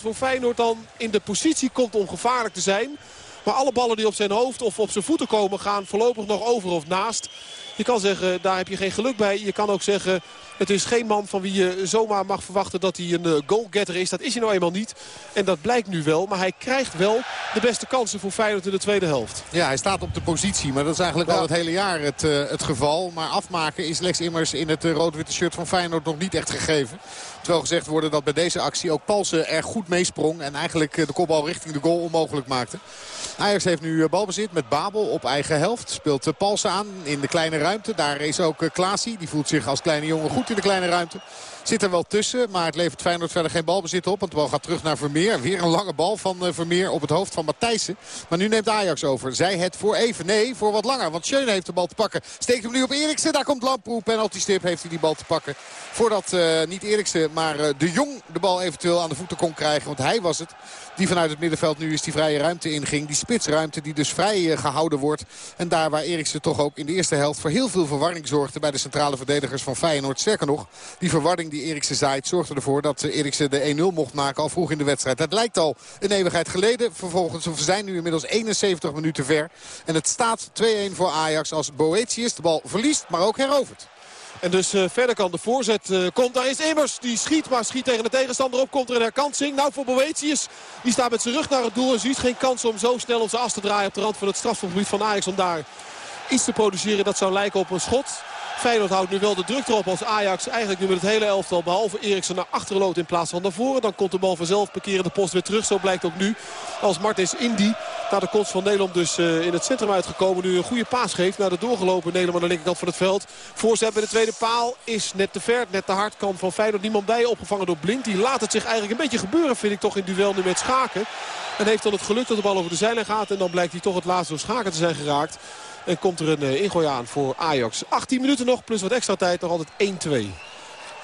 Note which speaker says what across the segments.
Speaker 1: voor Feyenoord dan in de positie komt om gevaarlijk te zijn. Maar alle ballen die op zijn hoofd of op zijn voeten komen gaan voorlopig nog over of naast. Je kan zeggen, daar heb je geen geluk bij. Je kan ook zeggen, het is geen man van wie je zomaar mag verwachten dat hij een uh, goalgetter is. Dat is hij nou eenmaal niet. En dat blijkt nu wel. Maar hij krijgt wel de beste kansen voor Feyenoord in de tweede helft.
Speaker 2: Ja, hij staat op de positie. Maar dat is eigenlijk ja. al het hele jaar het, uh, het geval. Maar afmaken is Lex Immers in het uh, rood-witte shirt van Feyenoord nog niet echt gegeven. Terwijl gezegd worden dat bij deze actie ook Palsen er goed meesprong. En eigenlijk de kopbal richting de goal onmogelijk maakte. Ajax heeft nu balbezit met Babel op eigen helft. Speelt Palsen aan in de kleine ruimte. Daar is ook Klaasie. Die voelt zich als kleine jongen goed in de kleine ruimte. Zit er wel tussen, maar het levert Feyenoord verder geen balbezit op. Want de bal gaat terug naar Vermeer. Weer een lange bal van Vermeer op het hoofd van Matthijssen. Maar nu neemt Ajax over. Zij het voor even. Nee, voor wat langer. Want Schöne heeft de bal te pakken. Steekt hem nu op Eriksen. Daar komt Lamproe. Penalty stip heeft hij die bal te pakken. Voordat uh, niet Eriksen, maar uh, de Jong de bal eventueel aan de voeten kon krijgen. Want hij was het die vanuit het middenveld nu is die vrije ruimte inging. Die spitsruimte die dus vrij gehouden wordt. En daar waar Eriksen toch ook in de eerste helft voor heel veel verwarring zorgde bij de centrale verdedigers van Feyenoord. Sterker nog, die verwarring die Eriksen zaait zorgde ervoor dat Eriksen de 1-0 mocht maken al vroeg in de wedstrijd. Dat lijkt al een eeuwigheid geleden. Vervolgens, we zijn nu inmiddels 71 minuten ver. En het staat 2-1 voor Ajax als Boetius de bal verliest, maar ook herovert.
Speaker 1: En dus uh, verder kan de voorzet uh, komt. Daar is Immers. Die schiet, maar schiet tegen de tegenstander op. Komt er een herkansing. Nou voor Boetius. Die staat met zijn rug naar het doel. En ziet geen kans om zo snel op zijn as te draaien op de rand van het strafgebied van Ajax. Om daar iets te produceren. Dat zou lijken op een schot. Feyenoord houdt nu wel de druk erop als Ajax eigenlijk nu met het hele elftal behalve Eriksen naar achteren loopt in plaats van naar voren. Dan komt de bal vanzelf parkeren de post weer terug. Zo blijkt ook nu als Martins Indy naar de kost van Nederland dus uh, in het centrum uitgekomen. Nu een goede paas geeft naar de doorgelopen Nederland aan de linkerkant van het veld. Voorzet bij de tweede paal is net te ver, net te hard. Kan van Feyenoord niemand bij. Opgevangen door Blind. Die laat het zich eigenlijk een beetje gebeuren vind ik toch in duel nu met Schaken. En heeft dan het geluk dat de bal over de zijlijn gaat. En dan blijkt hij toch het laatste door Schaken te zijn geraakt. En komt er een uh, ingooi aan voor Ajax. 18 minuten nog, plus wat extra tijd. Nog altijd 1-2.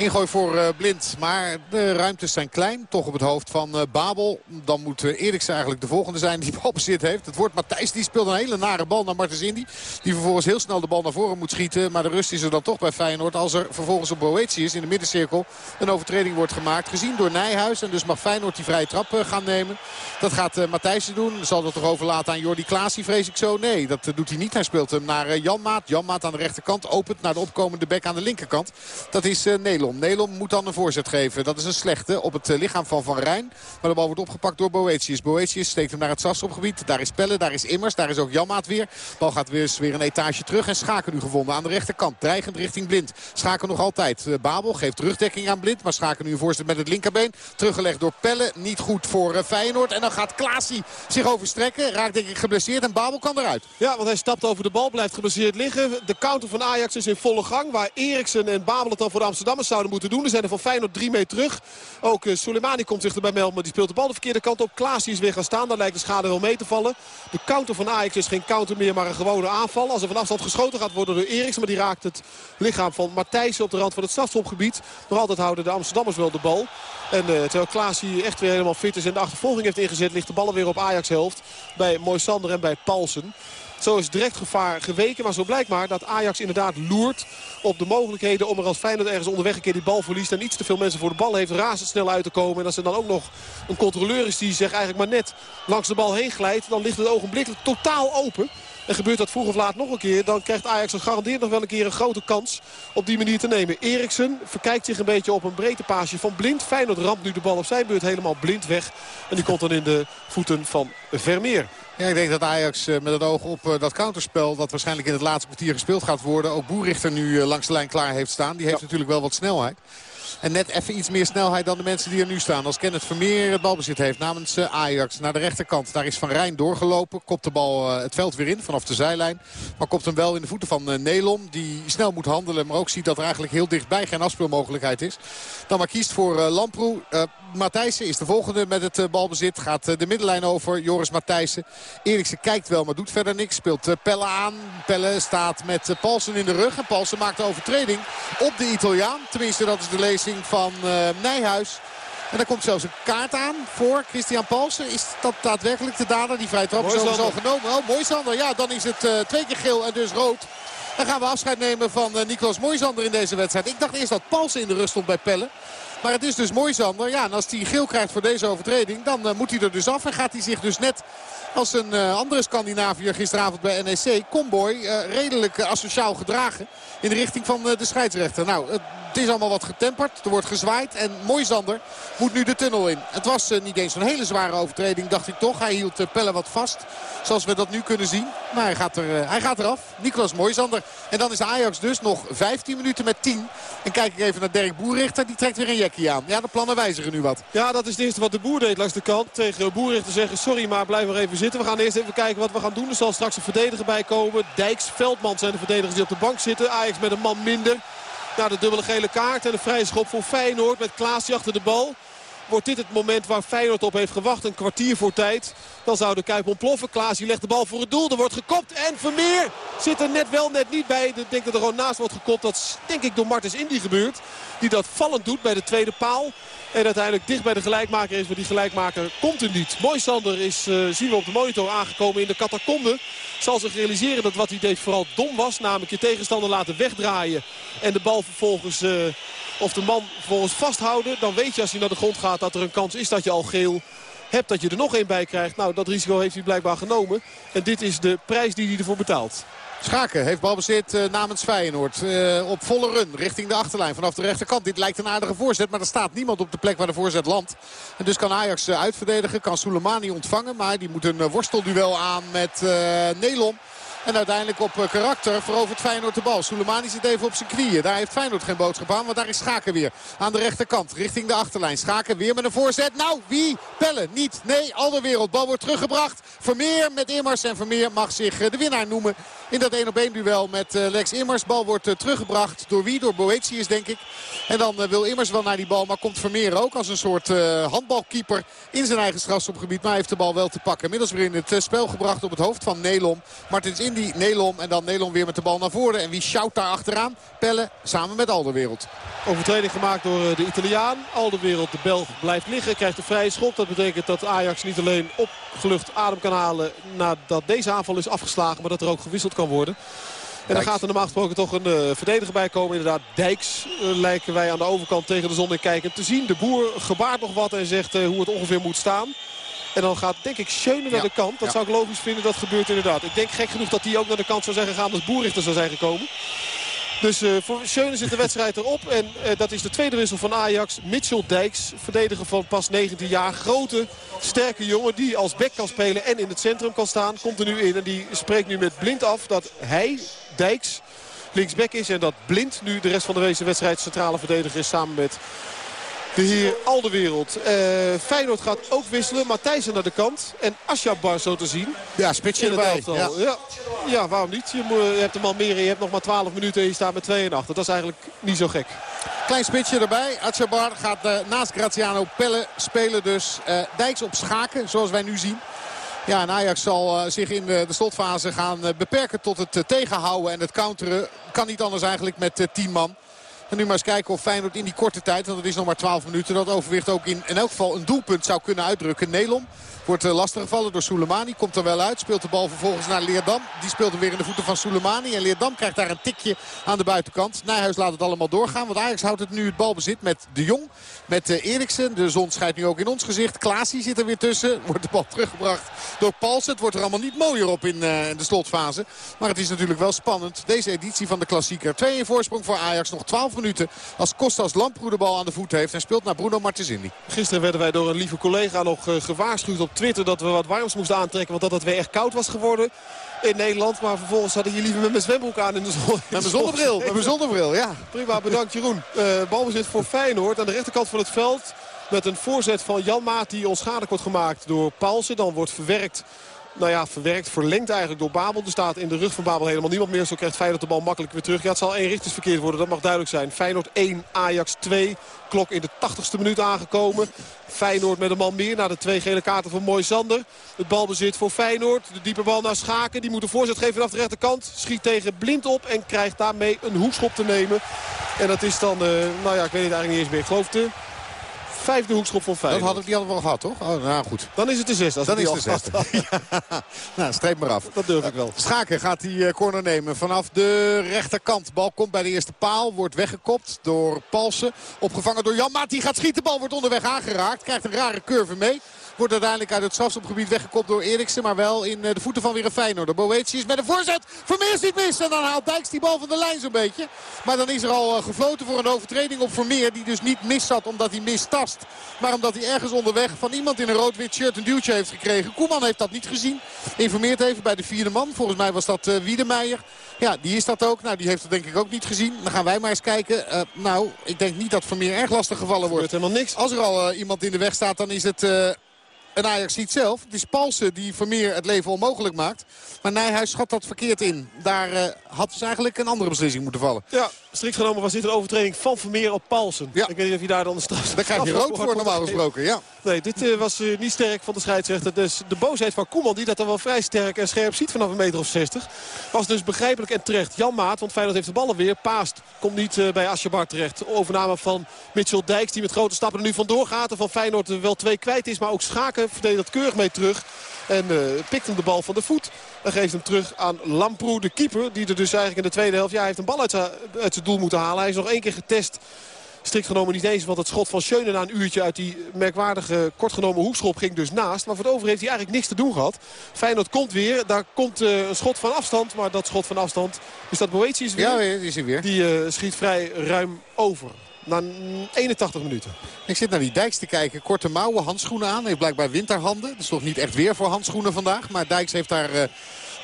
Speaker 2: Ingooi voor uh, Blind. Maar de ruimtes zijn klein. Toch op het hoofd van uh, Babel. Dan moet uh, Eriksen eigenlijk de volgende zijn die balbezit heeft. Het wordt Matthijs. Die speelt een hele nare bal naar Martens Indy. Die vervolgens heel snel de bal naar voren moet schieten. Maar de rust is er dan toch bij Feyenoord. Als er vervolgens op Boetius in de middencirkel een overtreding wordt gemaakt. Gezien door Nijhuis. En dus mag Feyenoord die vrije trap gaan nemen. Dat gaat Matthijssen doen. Zal dat toch overlaten aan Jordi Klaasie vrees ik zo? Nee, dat doet hij niet. Hij speelt hem naar Janmaat. Janmaat aan de rechterkant. Opent naar de opkomende bek aan de linkerkant. Dat is Nederland. Nelom moet dan een voorzet geven. Dat is een slechte op het lichaam van Van Rijn. Maar de bal wordt opgepakt door Boetius. Boetius steekt hem naar het Sasopgebied. Daar is Pelle, daar is Immers, daar is ook Janmaat weer. Bal gaat weer, weer een etage terug. En Schaken nu gevonden aan de rechterkant. Dreigend richting Blind. Schaken nog altijd. Babel geeft terugdekking aan Blind. Maar Schaken nu een voorzet met het linkerbeen. Teruggelegd door Pelle. Niet goed voor Feyenoord. En dan gaat Klaasie zich overstrekken. Raakt denk ik geblesseerd. En Babel kan eruit.
Speaker 1: Ja, want hij stapt over de bal. Blijft geblesseerd liggen. De counter van Ajax is in volle gang. Waar Eriksen en Babel het dan voor de Amsterdammers zouden moeten doen. Er zijn er van Feyenoord drie mee terug. Ook uh, Soleimani komt zich erbij melden. Maar die speelt de bal de verkeerde kant op. Klaas is weer gaan staan. Daar lijkt de schade wel mee te vallen. De counter van Ajax is geen counter meer. Maar een gewone aanval. Als er van afstand geschoten gaat worden door Eriksen. Maar die raakt het lichaam van Matthijs op de rand van het strafschopgebied. Nog altijd houden de Amsterdammers wel de bal. En uh, terwijl Klaas hier echt weer helemaal fit is en de achtervolging heeft ingezet... ligt de bal weer op Ajax helft. Bij Moisander en bij Paulsen. Zo is direct gevaar geweken. Maar zo blijkt maar dat Ajax inderdaad loert op de mogelijkheden om er als Feyenoord ergens onderweg een keer die bal verliest. En iets te veel mensen voor de bal heeft razendsnel uit te komen. En als er dan ook nog een controleur is die zich eigenlijk maar net langs de bal heen glijdt. Dan ligt het ogenblikkelijk totaal open. En gebeurt dat vroeg of laat nog een keer. Dan krijgt Ajax er garandeerd nog wel een keer een grote kans op die manier te nemen. Eriksen verkijkt zich een beetje op een breedte paasje van Blind. Feyenoord ramt nu de bal op zijn beurt helemaal blind weg. En die komt dan in de voeten van Vermeer.
Speaker 2: Ja, ik denk dat Ajax met het oog op dat counterspel... dat waarschijnlijk in het laatste kwartier gespeeld gaat worden... ook Boerichter nu langs de lijn klaar heeft staan. Die heeft ja. natuurlijk wel wat snelheid. En net even iets meer snelheid dan de mensen die er nu staan. Als Kenneth Vermeer het balbezit heeft namens Ajax naar de rechterkant. Daar is Van Rijn doorgelopen. Kopt de bal het veld weer in vanaf de zijlijn. Maar kopt hem wel in de voeten van Nelom. Die snel moet handelen. Maar ook ziet dat er eigenlijk heel dichtbij geen afspeelmogelijkheid is. Dan maar kiest voor Lamproe. Uh, Matthijssen is de volgende met het balbezit. Gaat de middenlijn over. Joris Matthijssen. Eriksen kijkt wel, maar doet verder niks. Speelt Pelle aan. Pelle staat met Paulsen in de rug. En Paulsen maakt de overtreding op de Italiaan. Tenminste, dat is de lezing van uh, Nijhuis. En daar komt zelfs een kaart aan voor Christian Paulsen. Is dat daadwerkelijk de dader? Die vrije trap is al genomen. Oh, mooi Sander. Ja, dan is het uh, twee keer geel en dus rood. Dan gaan we afscheid nemen van uh, Niklas Moisander in deze wedstrijd. Ik dacht eerst dat Palsen in de rust stond bij Pelle. Maar het is dus Moisander. Ja, en als hij geel krijgt voor deze overtreding, dan uh, moet hij er dus af. En gaat hij zich dus net als een andere Scandinaviër gisteravond bij NEC, Comboy, redelijk asociaal gedragen in de richting van de scheidsrechter. Nou, het is allemaal wat getemperd. Er wordt gezwaaid. En Moisander moet nu de tunnel in. Het was uh, niet eens een hele zware overtreding, dacht ik toch. Hij hield uh, Pelle wat vast. Zoals we dat nu kunnen zien. Maar hij gaat, er, uh, hij gaat eraf. Niklas Moisander. En dan is Ajax dus nog 15 minuten met 10. En kijk ik even naar Dirk Boerrichter. Die trekt weer een jekkie aan. Ja, de plannen wijzigen nu wat.
Speaker 1: Ja, dat is het eerste wat de Boer deed langs de kant. Tegen Boerrichter zeggen, sorry maar blijf maar even zitten. We gaan eerst even kijken wat we gaan doen. Er zal straks een verdediger bij komen. Dijks, Veldman zijn de verdedigers die op de bank zitten. Ajax met een man minder. Na de dubbele gele kaart en de vrije schop voor Feyenoord met Klaasje achter de bal. Wordt dit het moment waar Feyenoord op heeft gewacht. Een kwartier voor tijd. Dan zou de Kuip ontploffen. Klaasje legt de bal voor het doel. Er wordt gekopt. En Vermeer zit er net wel net niet bij. Ik denk dat er gewoon naast wordt gekopt. Dat is denk ik door Martens Indy gebeurd. Die dat vallend doet bij de tweede paal. En uiteindelijk dicht bij de gelijkmaker is. Maar die gelijkmaker komt er niet. Mooi Sander is, uh, zien we op de monitor, aangekomen in de catacombe. Zal zich realiseren dat wat hij deed vooral dom was. Namelijk je tegenstander laten wegdraaien. En de bal vervolgens, uh, of de man vervolgens vasthouden. Dan weet je als hij naar de grond gaat dat er een kans is dat je al geel hebt. Dat je er nog één bij krijgt. Nou, dat risico heeft hij blijkbaar genomen. En dit is de prijs die hij ervoor betaalt.
Speaker 2: Schaken heeft balbezit uh, namens Feyenoord. Uh, op volle run richting de achterlijn vanaf de rechterkant. Dit lijkt een aardige voorzet, maar er staat niemand op de plek waar de voorzet landt. En dus kan Ajax uh, uitverdedigen, kan Soleimani ontvangen. Maar die moet een worstelduel aan met Nelom. En uiteindelijk op karakter verovert Feyenoord de bal. Soleimani zit even op zijn knieën. Daar heeft Feyenoord geen boodschap aan. Want daar is Schaken weer aan de rechterkant. Richting de achterlijn. Schaken weer met een voorzet. Nou, wie? Pellen. Niet. Nee, Alderwereld. Bal wordt teruggebracht. Vermeer met Immers. En Vermeer mag zich de winnaar noemen. In dat 1 op 1 duel met Lex Immers. Bal wordt teruggebracht. Door wie? Door Boetius denk ik. En dan wil Immers wel naar die bal. Maar komt Vermeer ook als een soort handbalkeeper in zijn eigen strafschopgebied. Maar hij heeft de bal wel te pakken. Inmiddels weer in het spel gebracht op het hoofd van Nelom. Martins Indy, Nelom en dan Nelom weer met de bal naar voren. En wie sjouwt daar achteraan? Pelle samen met Alderwereld.
Speaker 1: Overtreding gemaakt door de Italiaan. Alderwereld, de Belg, blijft liggen. Krijgt een vrije schop. Dat betekent dat Ajax niet alleen opgelucht adem kan halen nadat deze aanval is afgeslagen. Maar dat er ook gewisseld kan worden. En dan gaat er normaal gesproken toch een uh, verdediger bij komen. Inderdaad, Dijks uh, lijken wij aan de overkant tegen de zon in kijken te zien. De boer gebaart nog wat en zegt uh, hoe het ongeveer moet staan. En dan gaat denk ik Schöne naar ja. de kant. Dat ja. zou ik logisch vinden. Dat gebeurt inderdaad. Ik denk gek genoeg dat hij ook naar de kant zou zijn gegaan als Boerrichter zou zijn gekomen. Dus uh, voor Schöne zit de wedstrijd erop. En uh, dat is de tweede wissel van Ajax. Mitchell Dijks, verdediger van pas 19 jaar. Grote, sterke jongen die als back kan spelen en in het centrum kan staan. Komt er nu in en die spreekt nu met Blind af dat hij, Dijks, linksback is. En dat Blind nu de rest van de wedstrijd centrale verdediger is samen met... De heer Alderwereld. Uh, Feyenoord gaat ook wisselen. Matthijsen naar de kant. En Asjabar zo te zien.
Speaker 2: Ja, spitsje erbij.
Speaker 1: Ja. Ja. ja, waarom niet? Je, moet, je hebt hem al meer. Je hebt nog maar 12 minuten en je staat met 2 en 8. Dat is eigenlijk niet zo gek.
Speaker 2: Klein spitsje erbij. Atjabar gaat uh, naast Graziano Pelle spelen dus. Uh, Dijks op schaken, zoals wij nu zien. Ja, en Ajax zal uh, zich in de, de slotfase gaan beperken tot het tegenhouden en het counteren. Kan niet anders eigenlijk met 10 man. En nu maar eens kijken of Feyenoord in die korte tijd, want het is nog maar 12 minuten, dat overwicht ook in, in elk geval een doelpunt zou kunnen uitdrukken. Nelom wordt uh, lastig gevallen door Soleimani, komt er wel uit, speelt de bal vervolgens naar Leerdam. Die speelt hem weer in de voeten van Soleimani en Leerdam krijgt daar een tikje aan de buitenkant. Nijhuis laat het allemaal doorgaan, want Ajax houdt het nu het balbezit met De Jong, met uh, Eriksen. De zon schijnt nu ook in ons gezicht. Klaasie zit er weer tussen, wordt de bal teruggebracht door Paulsen. Het wordt er allemaal niet mooier op in uh, de slotfase, maar het is natuurlijk wel spannend. Deze editie van de klassieker. 2 in voorsprong voor Ajax, nog 12 minuten als Kostas Lamproe de bal aan de voet heeft. En speelt naar Bruno Martensini.
Speaker 1: Gisteren werden wij door een lieve collega nog uh, gewaarschuwd op Twitter... dat we wat warms moesten aantrekken. Want dat het weer echt koud was geworden in Nederland. Maar vervolgens had ik hier liever met mijn zwembroek aan in de zon.
Speaker 2: Met mijn zonnebril, met mijn zonnebril, ja.
Speaker 1: Prima, bedankt Jeroen. Uh, balbezit voor Feyenoord aan de rechterkant van het veld. Met een voorzet van Jan Maat die onschadelijk wordt gemaakt door Paulsen. Dan wordt verwerkt nou ja, verwerkt, verlengd eigenlijk door Babel. Er staat in de rug van Babel helemaal niemand meer. Zo krijgt Feyenoord de bal makkelijk weer terug. Ja, het zal één richtingsverkeerd worden, dat mag duidelijk zijn. Feyenoord 1, Ajax 2. Klok in de 80ste minuut aangekomen. Feyenoord met een man meer na de twee gele kaarten van Mooi Sander. Het balbezit voor Feyenoord. De diepe bal naar Schaken. Die moet een voorzet geven vanaf de rechterkant. Schiet tegen Blind op en krijgt daarmee een hoekschop te nemen. En dat is dan, uh, nou ja, ik weet het eigenlijk niet eens meer. Ik de vijfde hoekschop van Feyenoord.
Speaker 2: Dat had ik die hadden we al gehad, toch? Oh, nou goed.
Speaker 1: Dan is het de zesde. Als
Speaker 2: Dan is
Speaker 1: die
Speaker 2: de zesde. Ja. Nou, streep maar af.
Speaker 1: Dat durf ik wel.
Speaker 2: Schaken gaat die eh, corner nemen vanaf de rechterkant. Bal komt bij de eerste paal. Wordt weggekopt door Palsen. Opgevangen door Jan Maat. Die gaat schieten. Bal wordt onderweg aangeraakt. Krijgt een rare curve mee. Wordt uiteindelijk uit het strafschopgebied weggekopt door Eriksen. Maar wel in eh, de voeten van weer een Feyenoord. Boetius met een voorzet. Vermeer ziet mis. En dan haalt Dijks die bal van de lijn zo'n beetje. Maar dan is er al eh, gefloten voor een overtreding op Vermeer. Die dus niet mis zat omdat hij mistast. Maar omdat hij ergens onderweg van iemand in een rood-wit shirt een duwtje heeft gekregen. Koeman heeft dat niet gezien. Informeert even bij de vierde man. Volgens mij was dat uh, Wiedemeijer. Ja, die is dat ook. Nou, die heeft het denk ik ook niet gezien. Dan gaan wij maar eens kijken. Uh, nou, ik denk niet dat Vermeer erg lastig gevallen wordt.
Speaker 1: helemaal niks.
Speaker 2: Als er al uh, iemand in de weg staat, dan is het... Uh, en Ajax ziet zelf. Het is Palsen die Vermeer het leven onmogelijk maakt. Maar Nijhuis schat dat verkeerd in. Daar uh, had dus eigenlijk een andere beslissing moeten vallen.
Speaker 1: Ja, strikt genomen was dit een overtreding van Vermeer op Palsen.
Speaker 2: Ja.
Speaker 1: Ik weet niet of je daar dan de straf...
Speaker 2: Daar krijg je rood voor normaal gesproken, ja.
Speaker 1: Nee, dit uh, was uh, niet sterk van de scheidsrechter. Dus de boosheid van Koeman, die dat dan wel vrij sterk en scherp ziet vanaf een meter of 60. Was dus begrijpelijk en terecht. Jan Maat, want Feyenoord heeft de ballen weer. Paast, komt niet uh, bij Asjebar terecht. Overname van Mitchell Dijks, die met grote stappen er nu vandoor gaat. En van Feyenoord wel twee kwijt is, maar ook Schaken verdedigt keurig mee terug. En pikt hem de bal van de voet. En geeft hem terug aan Lamproe, de keeper. Die er dus eigenlijk in de tweede helft... Ja, hij heeft een bal uit zijn doel moeten halen. Hij is nog één keer getest. Strikt genomen niet eens, want het schot van Schöne na een uurtje uit die merkwaardige kortgenomen hoekschop ging dus naast. Maar voor het over heeft hij eigenlijk niks te doen gehad. Feyenoord komt weer, daar komt uh, een schot van afstand. Maar dat schot van afstand, is dat Boetius weer?
Speaker 2: Ja, is hij weer.
Speaker 1: Die uh, schiet vrij ruim over. Na 81 minuten.
Speaker 2: Ik zit naar die Dijks te kijken. Korte mouwen, handschoenen aan. Heeft blijkbaar winterhanden. Dat is toch niet echt weer voor handschoenen vandaag. Maar Dijks heeft daar... Uh,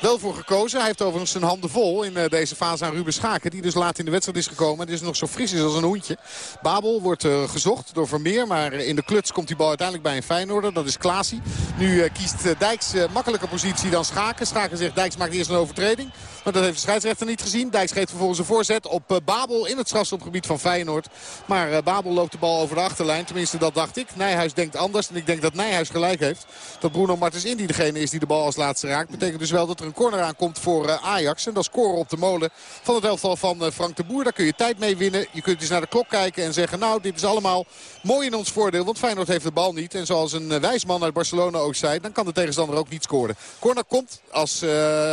Speaker 2: wel voor gekozen. Hij heeft overigens zijn handen vol in uh, deze fase aan Ruben Schaken. Die dus laat in de wedstrijd is gekomen. En dus nog zo fris is als een hoentje. Babel wordt uh, gezocht door Vermeer. Maar in de kluts komt die bal uiteindelijk bij een Feyenoorder. Dat is Klaasie. Nu uh, kiest Dijks makkelijke positie dan Schaken. Schaken zegt Dijks maakt eerst een overtreding. Maar dat heeft de scheidsrechter niet gezien. Dijks geeft vervolgens een voorzet op Babel in het strafschopgebied van Feyenoord. Maar Babel loopt de bal over de achterlijn. Tenminste dat dacht ik. Nijhuis denkt anders. En ik denk dat Nijhuis gelijk heeft. Dat Bruno Martens Indy degene is die de bal als laatste raakt. Betekent dus wel dat er een corner aankomt voor uh, Ajax. En dat scoren op de molen van het elftal van Frank de Boer. Daar kun je tijd mee winnen. Je kunt dus naar de klok kijken en zeggen... nou, dit is allemaal mooi in ons voordeel. Want Feyenoord heeft de bal niet. En zoals een uh, wijsman uit Barcelona ook zei... dan kan de tegenstander ook niet scoren. Corner komt als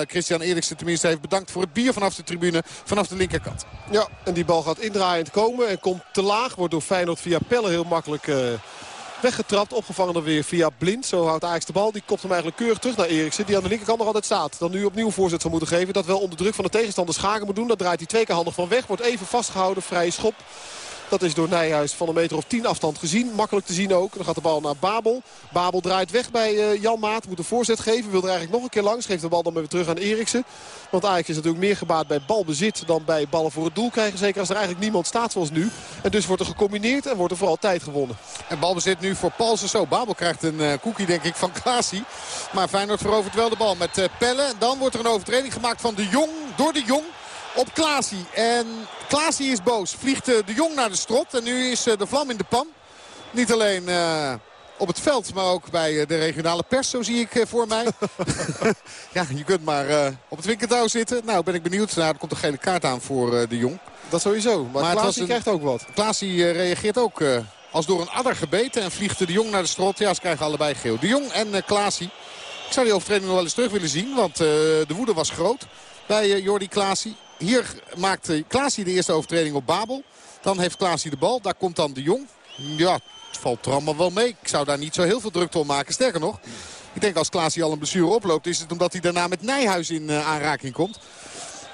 Speaker 2: Christian Eriksen tenminste heeft bedankt voor het bier vanaf de tribune. Vanaf de linkerkant.
Speaker 1: Ja, en die bal gaat indraaiend komen. En komt te laag. Wordt door Feyenoord via Pelle heel makkelijk weggetrapt. Opgevangen dan weer via Blind. Zo houdt Ajax de bal. Die kopt hem eigenlijk keurig terug naar Eriksen. Die aan de linkerkant nog altijd staat. Dan nu opnieuw voorzet zal moeten geven. Dat wel onder druk van de tegenstander Schaken moet doen. Dat draait hij twee keer handig van weg. Wordt even vastgehouden. Vrije schop. Dat is door Nijhuis van een meter of 10 afstand gezien. Makkelijk te zien ook. Dan gaat de bal naar Babel. Babel draait weg bij uh, Jan Maat. Moet een voorzet geven. Wil er eigenlijk nog een keer langs. Geeft de bal dan weer terug aan Eriksen. Want Ajax is natuurlijk meer gebaat bij balbezit dan bij ballen voor het doel krijgen. Zeker als er eigenlijk niemand staat zoals nu. En dus wordt er gecombineerd en wordt er vooral tijd gewonnen.
Speaker 2: En balbezit nu voor Palsen. Zo, Babel krijgt een koekie denk ik van Klaasie. Maar Feyenoord verovert wel de bal met uh, Pelle. Dan wordt er een overtreding gemaakt van de Jong. Door de Jong op Klaasie. En Klaasie is boos. Vliegt uh, de Jong naar de strot. En nu is uh, de vlam in de pan. Niet alleen uh, op het veld, maar ook bij de regionale pers. Zo zie ik voor mij. ja, je kunt maar op het winkeltouw zitten. Nou, ben ik benieuwd. Nou, er komt een gele kaart aan voor de Jong.
Speaker 1: Dat sowieso. Maar, maar een... krijgt ook wat.
Speaker 2: Klaasie reageert ook als door een adder gebeten. En vliegt de Jong naar de strot. Ja, ze krijgen allebei geel. De Jong en Klaasie. Ik zou die overtreding nog wel eens terug willen zien. Want de woede was groot bij Jordi Klaasie. Hier maakt Klaasie de eerste overtreding op Babel. Dan heeft Klaasie de bal. Daar komt dan de Jong. Ja, het valt er allemaal wel mee. Ik zou daar niet zo heel veel druk om maken. Sterker nog, ik denk als Klaasie al een blessure oploopt... is het omdat hij daarna met Nijhuis in uh, aanraking komt.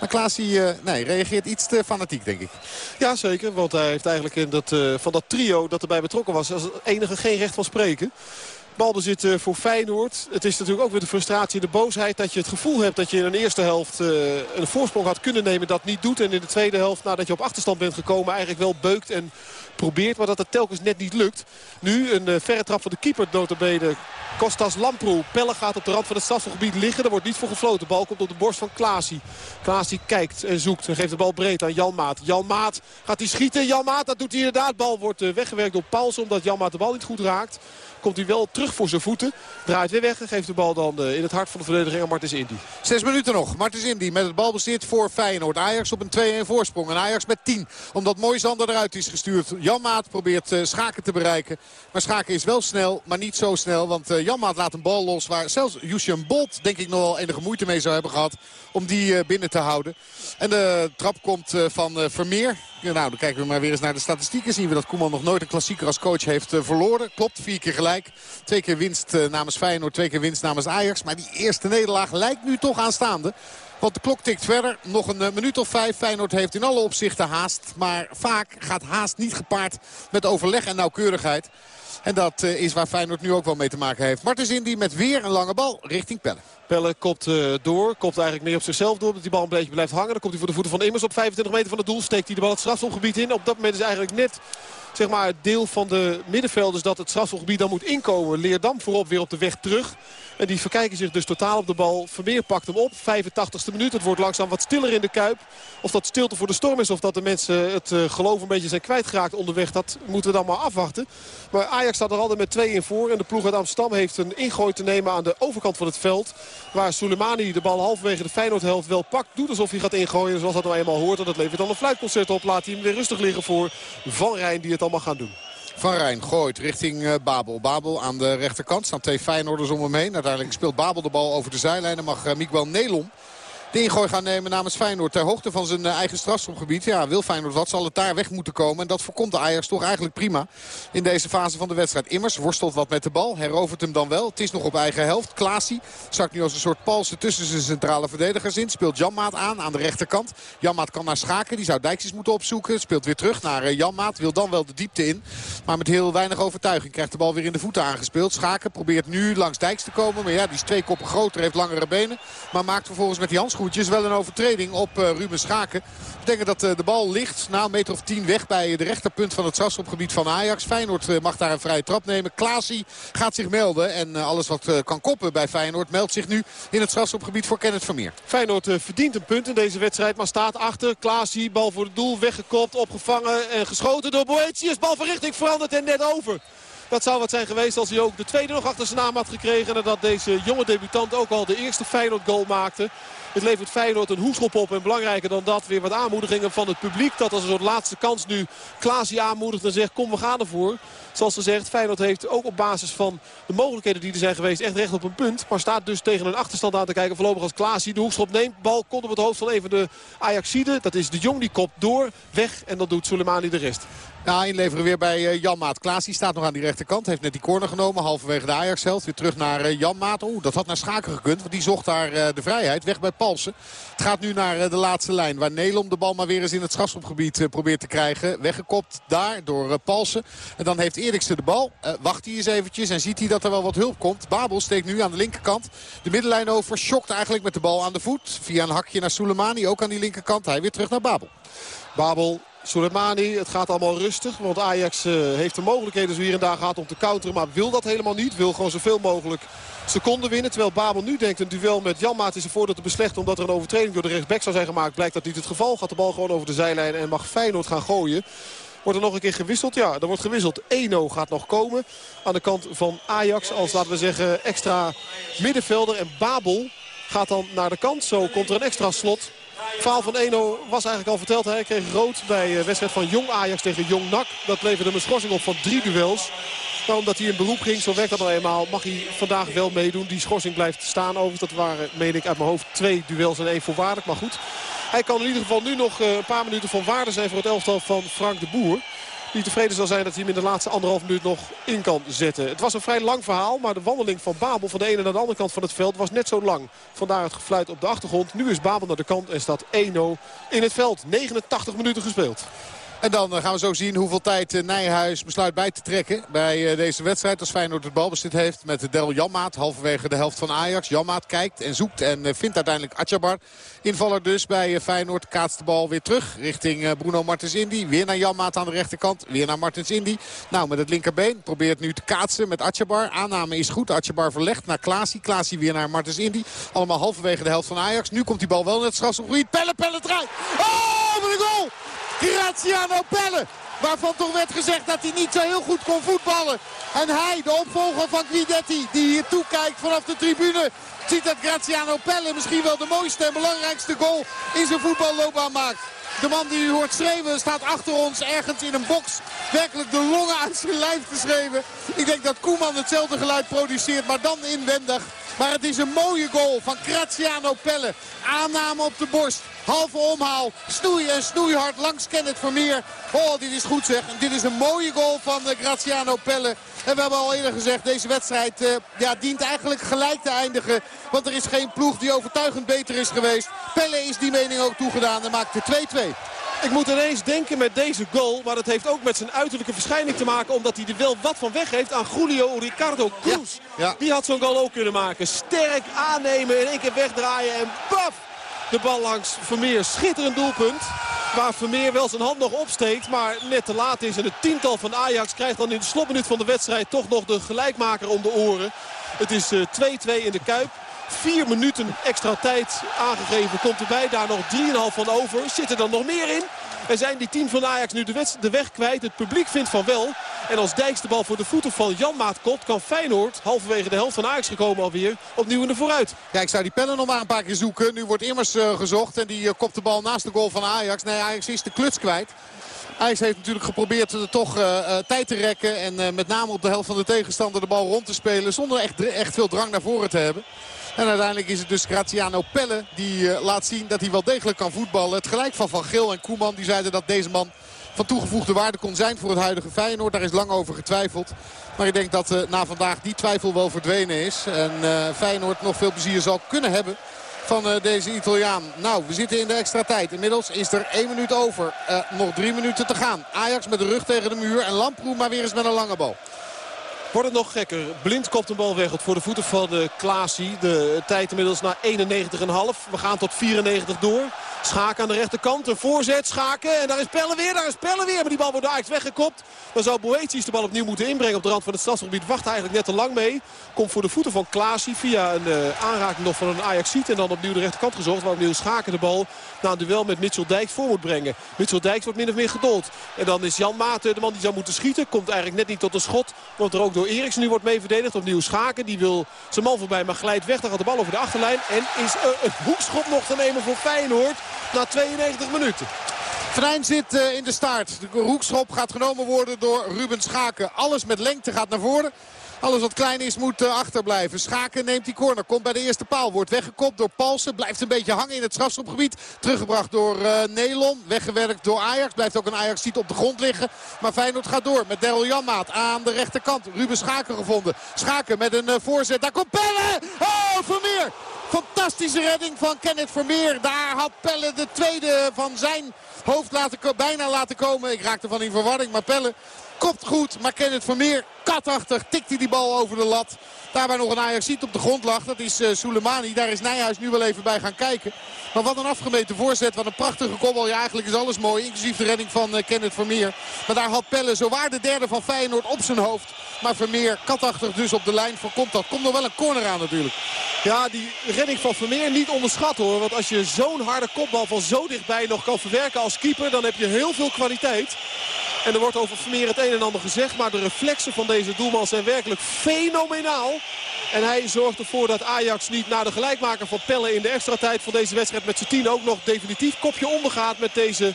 Speaker 2: Maar Klaasie uh, nee, reageert iets te fanatiek, denk ik.
Speaker 1: Ja, zeker. Want hij heeft eigenlijk in dat, uh, van dat trio dat erbij betrokken was... als enige geen recht van spreken. Balbezit uh, voor Feyenoord. Het is natuurlijk ook weer de frustratie, de boosheid dat je het gevoel hebt dat je in een eerste helft uh, een voorsprong had kunnen nemen. Dat niet doet. En in de tweede helft, nadat je op achterstand bent gekomen, eigenlijk wel beukt en probeert. Maar dat het telkens net niet lukt. Nu een uh, verre trap van de keeper notabene Kostas Lamproe. Pelle gaat op de rand van het strafgebied liggen. Er wordt niet voor gefloten. De bal komt op de borst van Klaasie. Klaasie kijkt en zoekt en geeft de bal breed aan Jan Maat. Jan Maat gaat hij schieten. Jan Maat, dat doet hij inderdaad. De bal wordt eh, weggewerkt door Pauls omdat Jan Maat de bal niet goed raakt. Komt hij wel terug voor zijn voeten. Draait weer weg en geeft de bal dan eh, in het hart van de verdediging aan Martens Indy.
Speaker 2: Zes minuten nog. Martens Indy met het balbezit voor Feyenoord. Ajax op een 2-1 voorsprong. En Ajax met 10. Omdat Moisander eruit is gestuurd. Jan Maat probeert uh, Schaken te bereiken. Maar Schaken is wel snel, maar niet zo snel. Want Maat laat een bal los waar zelfs Usain Bolt denk ik nog wel enige moeite mee zou hebben gehad. Om die binnen te houden. En de trap komt van Vermeer. Ja, nou, dan kijken we maar weer eens naar de statistieken. Zien we dat Koeman nog nooit een klassieker als coach heeft verloren. Klopt, vier keer gelijk. Twee keer winst namens Feyenoord, twee keer winst namens Ajax. Maar die eerste nederlaag lijkt nu toch aanstaande. Want de klok tikt verder. Nog een minuut of vijf. Feyenoord heeft in alle opzichten haast. Maar vaak gaat haast niet gepaard met overleg en nauwkeurigheid. En dat is waar Feyenoord nu ook wel mee te maken heeft. Martens Indy met weer een lange bal richting Pelle.
Speaker 1: Pelle kopt uh, door. Kopt eigenlijk meer op zichzelf door. Omdat die bal een beetje blijft hangen. Dan komt hij voor de voeten van Immers op 25 meter van het doel. Steekt hij de bal het strafschopgebied in. Op dat moment is eigenlijk net zeg maar, het deel van de middenvelders dat het strafschopgebied dan moet inkomen. Leerdam voorop weer op de weg terug. En die verkijken zich dus totaal op de bal. Vermeer pakt hem op. 85ste minuut. Het wordt langzaam wat stiller in de Kuip. Of dat stilte voor de storm is of dat de mensen het uh, geloof een beetje zijn kwijtgeraakt onderweg. Dat moeten we dan maar afwachten. Maar Ajax staat er altijd met 2 in voor. En de ploeg uit Amsterdam heeft een ingooi te nemen aan de overkant van het veld. Waar Soleimani de bal halverwege de Feyenoordhelft wel pakt. Doet alsof hij gaat ingooien. Zoals dat nou eenmaal hoort. En dat levert dan een fluitconcert op. Laat hij hem weer rustig liggen voor Van Rijn die het allemaal gaan doen.
Speaker 2: Van Rijn gooit richting uh, Babel. Babel aan de rechterkant. Staan twee Feyenoorders om hem heen. Uiteindelijk speelt Babel de bal over de zijlijn. En mag uh, Miguel Nelom de ingooi gaan nemen namens Feyenoord. Ter hoogte van zijn eigen strafschopgebied. Ja, wil Feyenoord wat, zal het daar weg moeten komen. En dat voorkomt de Ajax toch eigenlijk prima in deze fase van de wedstrijd. Immers worstelt wat met de bal. Herovert hem dan wel. Het is nog op eigen helft. Klaasie zakt nu als een soort palsen tussen zijn centrale verdedigers in. Speelt Janmaat aan aan de rechterkant. Janmaat kan naar Schaken. Die zou Dijkjes moeten opzoeken. Speelt weer terug naar Janmaat. Wil dan wel de diepte in. Maar met heel weinig overtuiging krijgt de bal weer in de voeten aangespeeld. Schaken probeert nu langs Dijks te komen. Maar ja, die is twee koppen groter. Heeft langere benen. Maar maakt vervolgens met die handschoentjes wel een overtreding op uh, Ruben Schaken. We denken dat uh, de bal ligt na een meter of tien weg bij de rechterpunt van het strafschopgebied van Ajax. Feyenoord mag daar een vrije trap nemen. Klaasie gaat zich melden. En alles wat kan koppen bij Feyenoord meldt zich nu in het strafschopgebied voor Kenneth Vermeer.
Speaker 1: Feyenoord verdient een punt in deze wedstrijd. Maar staat achter. Klaasie, bal voor het doel. Weggekopt, opgevangen en geschoten door Boetius. Bal van richting veranderd en net over. Dat zou wat zijn geweest als hij ook de tweede nog achter zijn naam had gekregen. En dat deze jonge debutant ook al de eerste Feyenoord goal maakte. Het levert Feyenoord een hoeschop op. En belangrijker dan dat weer wat aanmoedigingen van het publiek. Dat als een soort laatste kans nu Klaasie aanmoedigt en zegt kom we gaan ervoor. Zoals ze zegt, Feyenoord heeft ook op basis van de mogelijkheden die er zijn geweest echt recht op een punt. Maar staat dus tegen een achterstand aan te kijken. Voorlopig als Klaasie de hoekschop neemt. Bal komt op het hoofd van even de Ajaxide. Dat is de Jong die kop door, weg en dan doet Soleimani de rest.
Speaker 2: Ja, inleveren weer bij uh, Jan Maat. Klaas die staat nog aan die rechterkant. Heeft net die corner genomen. Halverwege de Ajax-helft. Weer terug naar uh, Jan Maat. Oeh, dat had naar Schaken gekund. Want die zocht daar uh, de vrijheid. Weg bij Palsen. Het gaat nu naar de laatste lijn. Waar Nelom de bal maar weer eens in het strafschopgebied probeert te krijgen. Weggekopt daar door Palsen. En dan heeft Eriksen de bal. wacht hij eens eventjes en ziet hij dat er wel wat hulp komt. Babel steekt nu aan de linkerkant. De middenlijn over. Schokt eigenlijk met de bal aan de voet. Via een hakje naar Soleimani. Ook aan die linkerkant. Hij weer terug naar Babel.
Speaker 1: Babel Soleimani, het gaat allemaal rustig. Want Ajax uh, heeft de mogelijkheden zo hier en daar gehad om te counteren. Maar wil dat helemaal niet. Wil gewoon zoveel mogelijk seconden winnen. Terwijl Babel nu denkt een duel met Janmaat is ervoor dat te beslechten. Omdat er een overtreding door de rechtsback zou zijn gemaakt. Blijkt dat niet het geval. Gaat de bal gewoon over de zijlijn en mag Feyenoord gaan gooien. Wordt er nog een keer gewisseld? Ja, er wordt gewisseld. Eno gaat nog komen aan de kant van Ajax. Als, laten we zeggen, extra middenvelder. En Babel gaat dan naar de kant. Zo komt er een extra slot. Verhaal van Eno was eigenlijk al verteld. Hij kreeg rood bij de wedstrijd van Jong Ajax tegen Jong NAC. Dat leverde hem een schorsing op van drie duels. Maar omdat hij in beroep ging, zo werkt dat nou eenmaal, mag hij vandaag wel meedoen. Die schorsing blijft staan overigens. Dat waren, meen ik uit mijn hoofd, twee duels en één voorwaardig. Maar goed, hij kan in ieder geval nu nog een paar minuten van waarde zijn voor het elftal van Frank de Boer. Die tevreden zal zijn dat hij hem in de laatste anderhalf minuut nog in kan zetten. Het was een vrij lang verhaal. Maar de wandeling van Babel van de ene naar de andere kant van het veld was net zo lang. Vandaar het gefluit op de achtergrond. Nu is Babel naar de kant en staat 1-0 in het veld. 89 minuten gespeeld.
Speaker 2: En dan gaan we zo zien hoeveel tijd Nijhuis besluit bij te trekken bij deze wedstrijd. Als Feyenoord het balbezit heeft met Del Janmaat. Halverwege de helft van Ajax. Janmaat kijkt en zoekt en vindt uiteindelijk Atjabar. Invaller dus bij Feyenoord. Kaatst de bal weer terug richting Bruno Martens Indy. Weer naar Janmaat aan de rechterkant. Weer naar Martens Indy. Nou, met het linkerbeen. Probeert nu te kaatsen met Atjabar. Aanname is goed. Atjabar verlegt naar Klaasie. Klaasie weer naar Martens Indy. Allemaal halverwege de helft van Ajax. Nu komt die bal wel net strafschopgebied. Pelle, Pelle draait. Oh, wat een goal! Graziano Pelle. Waarvan toch werd gezegd dat hij niet zo heel goed kon voetballen. En hij, de opvolger van Guidetti, die hier toekijkt vanaf de tribune... ziet dat Graziano Pelle misschien wel de mooiste en belangrijkste goal in zijn voetballoopbaan maakt. De man die u hoort schreeuwen staat achter ons ergens in een box. Werkelijk de longen uit zijn lijf geschreven. Ik denk dat Koeman hetzelfde geluid produceert, maar dan inwendig. Maar het is een mooie goal van Graziano Pelle. Aanname op de borst. Halve omhaal. Snoei en snoeihard langs Kenneth Vermeer. Oh, dit is goed zeg. Dit is een mooie goal van eh, Graziano Pelle. En we hebben al eerder gezegd, deze wedstrijd uh, ja, dient eigenlijk gelijk te eindigen. Want er is geen ploeg die overtuigend beter is geweest. Pelle is die mening ook toegedaan en maakt de 2-2.
Speaker 1: Ik moet ineens denken met deze goal. Maar dat heeft ook met zijn uiterlijke verschijning te maken. Omdat hij er wel wat van weg heeft aan Julio Ricardo Cruz. Die had zo'n goal ook kunnen maken. Sterk aannemen, in één keer wegdraaien en baf! De bal langs Vermeer. Schitterend doelpunt. Waar Vermeer wel zijn hand nog opsteekt. Maar net te laat is. En het tiental van Ajax krijgt dan in de slotminuut van de wedstrijd toch nog de gelijkmaker om de oren. Het is 2-2 eh, in de Kuip. Vier minuten extra tijd aangegeven. Komt erbij. Daar nog 3,5 van over. Zit er dan nog meer in? En zijn die team van Ajax nu de, weg kwijt? Het publiek vindt van wel. En als Dijks de bal voor de voeten van Jan Maat kopt... kan Feyenoord, halverwege de helft van Ajax gekomen alweer, opnieuw in de vooruit.
Speaker 2: Ja, ik zou die pennen nog maar een paar keer zoeken. Nu wordt immers uh, gezocht en die uh, kopt de bal naast de goal van Ajax. Nee, Ajax is de kluts kwijt. Ajax heeft natuurlijk geprobeerd er toch uh, tijd te rekken. En uh, met name op de helft van de tegenstander de bal rond te spelen. Zonder echt, echt veel drang naar voren te hebben. En uiteindelijk is het dus Graziano Pelle die laat zien dat hij wel degelijk kan voetballen. Het gelijk van Van Geel en Koeman die zeiden dat deze man van toegevoegde waarde kon zijn voor het huidige Feyenoord. Daar is lang over getwijfeld. Maar ik denk dat na vandaag die twijfel wel verdwenen is. En uh, Feyenoord nog veel plezier zal kunnen hebben van uh, deze Italiaan. Nou, we zitten in de extra tijd. Inmiddels is er één minuut over. nog drie minuten te gaan. Ajax met de rug tegen de muur. En Lamproe maar weer eens met een lange bal.
Speaker 1: Wordt het nog gekker. Blind kopt een bal weg voor de voeten van de Klaasie. De tijd inmiddels naar 91,5. We gaan tot 94 door. Schaken aan de rechterkant. Een voorzet. Schaken. En daar is Pelle weer. Daar is Pelle weer. Maar die bal wordt door Ajax weggekopt. Dan zou Boetius de bal opnieuw moeten inbrengen op de rand van het stadsgebied. Wacht eigenlijk net te lang mee. Komt voor de voeten van Klaasie. Via een uh, aanraking nog van een ajax -ziet. En dan opnieuw de rechterkant gezocht. Waar opnieuw Schaken de bal na een duel met Mitchell Dijks voor moet brengen. Mitchell Dijks wordt min of meer gedold. En dan is Jan Maarten de man die zou moeten schieten. Komt eigenlijk net niet tot een schot. Wordt er ook door Eriksen nu wordt mee verdedigd. Opnieuw Schaken. Die wil zijn man voorbij. Maar glijdt weg. Dan gaat de bal over de achterlijn. En is uh, een hoekschop nog te nemen voor Feyenoord. Na 92 minuten.
Speaker 2: Vrijn zit uh, in de staart. De hoekschop gaat genomen worden door Ruben Schaken. Alles met lengte gaat naar voren. Alles wat klein is moet uh, achterblijven. Schaken neemt die corner. Komt bij de eerste paal. Wordt weggekopt door Palsen. Blijft een beetje hangen in het strafschopgebied. Teruggebracht door uh, Nelon. Weggewerkt door Ajax. Blijft ook een Ajax ziet op de grond liggen. Maar Feyenoord gaat door met Daryl Janmaat aan de rechterkant. Ruben Schaken gevonden. Schaken met een voorzet. Daar komt Pelle! Oh, Vermeer! Fantastische redding van Kenneth Vermeer. Daar had Pelle de tweede van zijn hoofd laten, bijna laten komen. Ik raakte van in verwarring. Maar Pelle kopt goed. Maar Kenneth Vermeer katachtig tikt hij die bal over de lat. Daarbij nog een Ajax ziet op de grond lag. Dat is uh, Soleimani. Daar is Nijhuis nu wel even bij gaan kijken. Maar wat een afgemeten voorzet. Wat een prachtige kobbel. Ja, eigenlijk is alles mooi. Inclusief de redding van uh, Kenneth Vermeer. Maar daar had Pelle zowaar de derde van Feyenoord op zijn hoofd. Maar Vermeer katachtig dus op de lijn. Voorkomt dat. Komt nog wel een corner aan natuurlijk.
Speaker 1: Ja, die redding van Vermeer niet onderschat hoor. Want als je zo'n harde kopbal van zo dichtbij nog kan verwerken als keeper... dan heb je heel veel kwaliteit. En er wordt over Vermeer het een en ander gezegd. Maar de reflexen van deze doelman zijn werkelijk fenomenaal. En hij zorgt ervoor dat Ajax niet naar de gelijkmaker van Pelle in de extra tijd van deze wedstrijd met z'n tien ook nog definitief kopje ondergaat met deze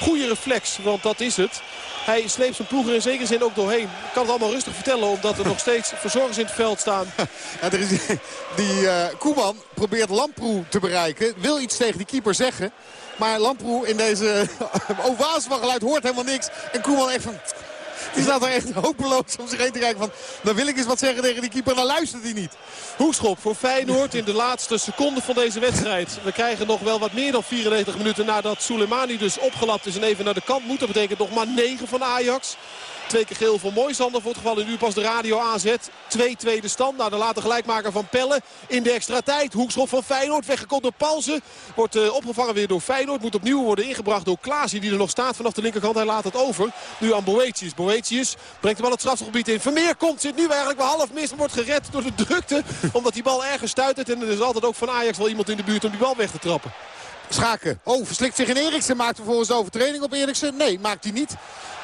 Speaker 1: goede reflex. Want dat is het. Hij sleept zijn ploeg er in zekere zin ook doorheen. Ik kan het allemaal rustig vertellen omdat er nog steeds verzorgers in het veld staan.
Speaker 2: Ja, er is, die uh, Koeman probeert Lamproe te bereiken. Wil iets tegen die keeper zeggen. Maar Lamproe in deze ovatie van geluid hoort helemaal niks. En Koeman echt van... Die staat er echt hopeloos om zich heen te kijken van... dan wil ik eens wat zeggen tegen die keeper, dan luistert hij niet.
Speaker 1: Hoekschop voor Feyenoord in de laatste seconde van deze wedstrijd. We krijgen nog wel wat meer dan 94 minuten nadat Soleimani dus opgelapt is en even naar de kant moet. Dat betekent nog maar 9 van Ajax. Twee keer geel voor Moisander voor het geval u nu pas de radio aanzet. 2-2 de stand. Nou, de later gelijkmaker van Pelle in de extra tijd. Hoekschop van Feyenoord. Weggekomen door Palsen. Wordt uh, opgevangen weer door Feyenoord. Moet opnieuw worden ingebracht door Klaasie die er nog staat vanaf de linkerkant. Hij laat het over. Nu aan Boetius. Boetius brengt de bal het strafgebied in. Vermeer komt. Zit nu eigenlijk wel half mis. Wordt gered door de drukte. Omdat die bal ergens stuitert. En er is altijd ook van Ajax wel iemand in de buurt om die bal weg te trappen.
Speaker 2: Schaken. Oh, verslikt zich in Eriksen. Maakt vervolgens de overtreding op Eriksen. Nee, maakt hij niet.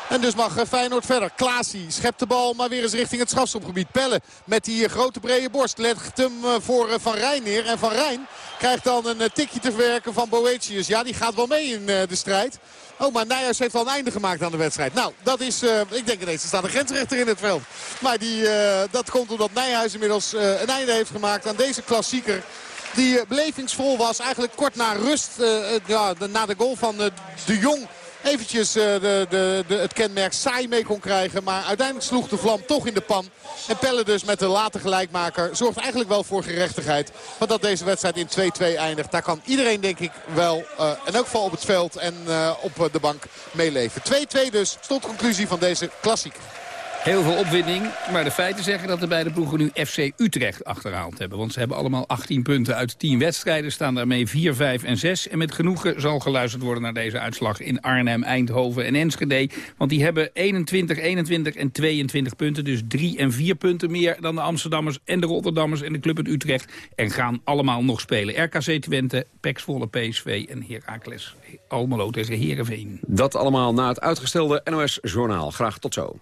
Speaker 2: En dus mag eh, Feyenoord verder. Klaasie schept de bal maar weer eens richting het strafschopgebied. Pelle met die eh, grote brede borst legt hem eh, voor Van Rijn neer. En Van Rijn krijgt dan een tikje te verwerken van Boetius. Ja, die gaat wel mee in de strijd. Oh, maar Nijhuis heeft al een einde gemaakt aan de wedstrijd. Nou, dat is, ik denk ineens, er staat een grensrechter in het veld. Maar die, dat komt omdat Nijhuis inmiddels een einde heeft gemaakt aan deze klassieker. Die belevingsvol was, eigenlijk kort na rust, ja, na de goal van de Jong eventjes uh, de, de, de, het kenmerk saai mee kon krijgen. Maar uiteindelijk sloeg de vlam toch in de pan. En Pelle dus met de late gelijkmaker zorgt eigenlijk wel voor gerechtigheid. Want dat deze wedstrijd in 2-2 eindigt. Daar kan iedereen denk ik wel, uh, in elk geval op het veld en uh, op de bank meeleven. 2-2 dus, stond conclusie van deze klassieker.
Speaker 3: Heel veel opwinding, maar de feiten zeggen dat de beide ploegen nu FC Utrecht achterhaald hebben. Want ze hebben allemaal 18 punten uit 10 wedstrijden, staan daarmee 4, 5 en 6. En met genoegen zal geluisterd worden naar deze uitslag in Arnhem, Eindhoven en Enschede. Want die hebben 21, 21 en 22 punten, dus 3 en 4 punten meer dan de Amsterdammers en de Rotterdammers en de club uit Utrecht. En gaan allemaal nog spelen. RKC Twente, PEC PSV en Heracles Almelo tegen Heerenveen.
Speaker 4: Dat allemaal na het uitgestelde NOS-journaal. Graag tot zo.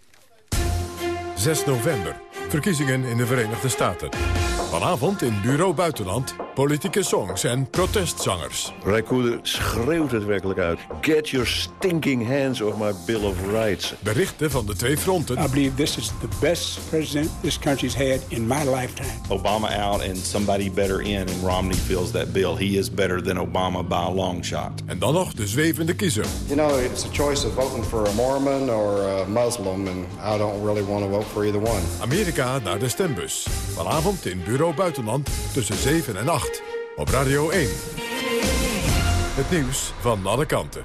Speaker 5: 6 november. Verkiezingen in de Verenigde Staten. Vanavond in Bureau Buitenland politieke songs en protestzangers.
Speaker 6: Ray schreeuwt het werkelijk uit. Get your stinking hands off my Bill of Rights.
Speaker 5: Berichten van de twee fronten.
Speaker 7: I believe this is the best president this country's had in my lifetime.
Speaker 8: Obama out and somebody better in and Romney feels that bill. He is better than Obama by a long shot.
Speaker 5: En dan nog de zwevende kiezer.
Speaker 9: You know, it's a choice of voting for a Mormon or a Muslim and I don't really want to vote for either one.
Speaker 5: Amerika naar de stembus. Vanavond in Bureau Buitenland tussen 7 en 8 op Radio 1. Het nieuws van alle kanten.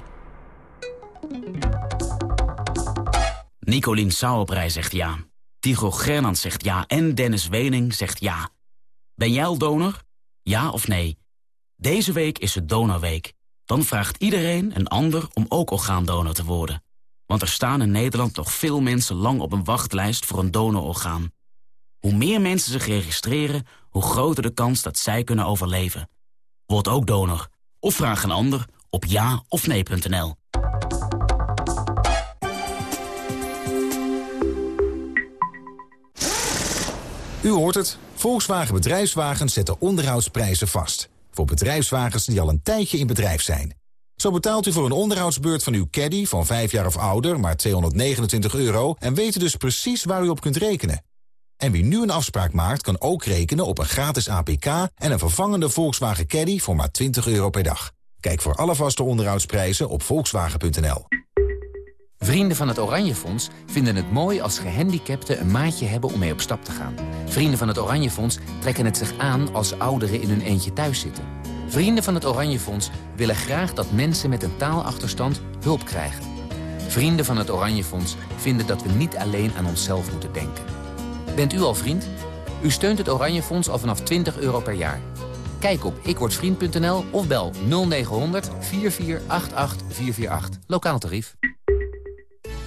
Speaker 10: Nicolien Sauerbrei zegt ja. Tigo Gernand zegt ja. En Dennis Wening zegt ja. Ben jij al donor? Ja of nee? Deze week is het Donorweek. Dan vraagt iedereen een ander om ook orgaandonor te worden. Want er staan in Nederland nog veel mensen lang op een wachtlijst voor een donororgaan. Hoe meer mensen zich registreren, hoe groter de kans dat zij kunnen overleven. Word ook donor. Of vraag een ander op ja of nee.nl.
Speaker 11: U hoort het. Volkswagen Bedrijfswagens zetten onderhoudsprijzen vast. Voor bedrijfswagens die al een tijdje in bedrijf zijn. Zo betaalt u voor een onderhoudsbeurt van uw caddy van 5 jaar of ouder maar 229 euro... en weet u dus precies waar u op kunt rekenen. En wie nu een afspraak maakt, kan ook rekenen op een gratis APK... en een vervangende Volkswagen Caddy voor maar 20 euro per dag. Kijk voor alle vaste onderhoudsprijzen op volkswagen.nl.
Speaker 12: Vrienden van het Oranje Fonds vinden het mooi als gehandicapten een maatje hebben om mee op stap te gaan. Vrienden van het Oranje Fonds trekken het zich aan als ouderen in hun eentje thuis zitten. Vrienden van het Oranje Fonds willen graag dat mensen met een taalachterstand hulp krijgen. Vrienden van het Oranje Fonds vinden dat we niet alleen aan onszelf moeten denken. Bent u al vriend? U steunt het Oranje Fonds al vanaf 20 euro per jaar. Kijk op ikwordvriend.nl of bel 0900 4488 448. Lokaal tarief.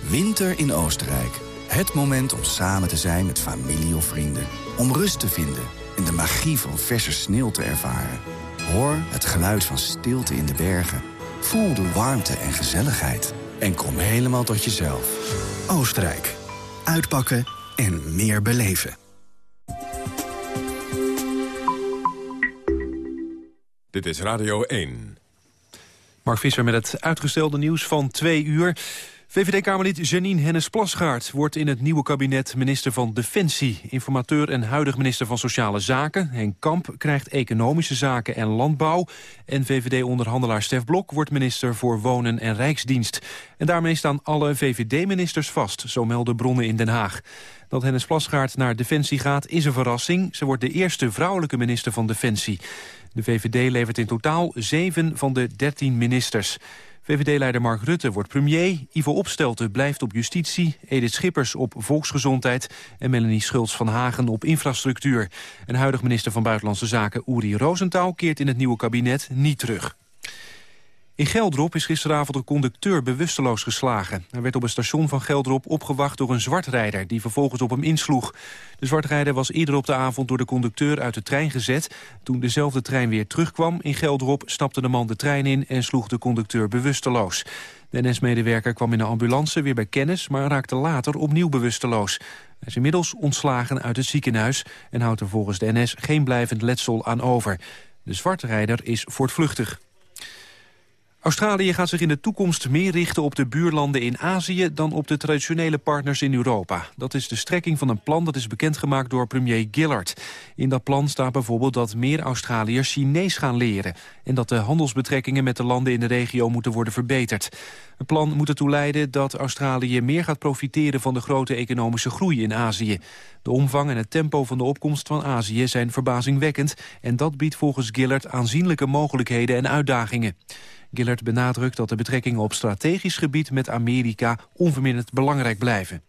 Speaker 13: Winter in Oostenrijk. Het moment om samen te zijn met familie of vrienden. Om rust te vinden en de magie van verse sneeuw te ervaren. Hoor het geluid van stilte in de bergen. Voel de warmte en gezelligheid. En kom helemaal tot jezelf. Oostenrijk. Uitpakken en meer beleven.
Speaker 5: Dit is Radio 1.
Speaker 14: Mark Visser met het uitgestelde nieuws van twee uur. VVD-Kamerlid Janine Hennis-Plasgaard wordt in het nieuwe kabinet minister van Defensie. Informateur en huidig minister van Sociale Zaken, Henk Kamp, krijgt economische zaken en landbouw. En VVD-onderhandelaar Stef Blok wordt minister voor Wonen en Rijksdienst. En daarmee staan alle VVD-ministers vast, zo melden bronnen in Den Haag. Dat Hennis Plasgaard naar Defensie gaat is een verrassing. Ze wordt de eerste vrouwelijke minister van Defensie. De VVD levert in totaal zeven van de dertien ministers. VVD-leider Mark Rutte wordt premier, Ivo Opstelten blijft op justitie... Edith Schippers op volksgezondheid en Melanie Schultz van Hagen op infrastructuur. En huidig minister van Buitenlandse Zaken Uri Rosenthal keert in het nieuwe kabinet niet terug. In Geldrop is gisteravond een conducteur bewusteloos geslagen. Hij werd op een station van Geldrop opgewacht door een zwartrijder... die vervolgens op hem insloeg. De zwartrijder was eerder op de avond door de conducteur uit de trein gezet. Toen dezelfde trein weer terugkwam in Geldrop... stapte de man de trein in en sloeg de conducteur bewusteloos. De NS-medewerker kwam in de ambulance weer bij kennis... maar raakte later opnieuw bewusteloos. Hij is inmiddels ontslagen uit het ziekenhuis... en houdt er volgens de NS geen blijvend letsel aan over. De zwartrijder is voortvluchtig. Australië gaat zich in de toekomst meer richten op de buurlanden in Azië... dan op de traditionele partners in Europa. Dat is de strekking van een plan dat is bekendgemaakt door premier Gillard. In dat plan staat bijvoorbeeld dat meer Australiërs Chinees gaan leren... en dat de handelsbetrekkingen met de landen in de regio moeten worden verbeterd. Het plan moet ertoe leiden dat Australië meer gaat profiteren... van de grote economische groei in Azië. De omvang en het tempo van de opkomst van Azië zijn verbazingwekkend... en dat biedt volgens Gillard aanzienlijke mogelijkheden en uitdagingen. Gillard benadrukt dat de betrekkingen op strategisch gebied met Amerika onverminderd belangrijk blijven.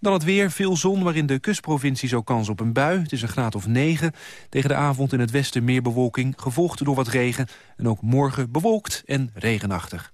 Speaker 14: Dan het weer, veel zon, waarin de kustprovincies ook kans op een bui. Het is een graad of 9. Tegen de avond in het westen meer bewolking, gevolgd door wat regen. En ook morgen bewolkt en regenachtig.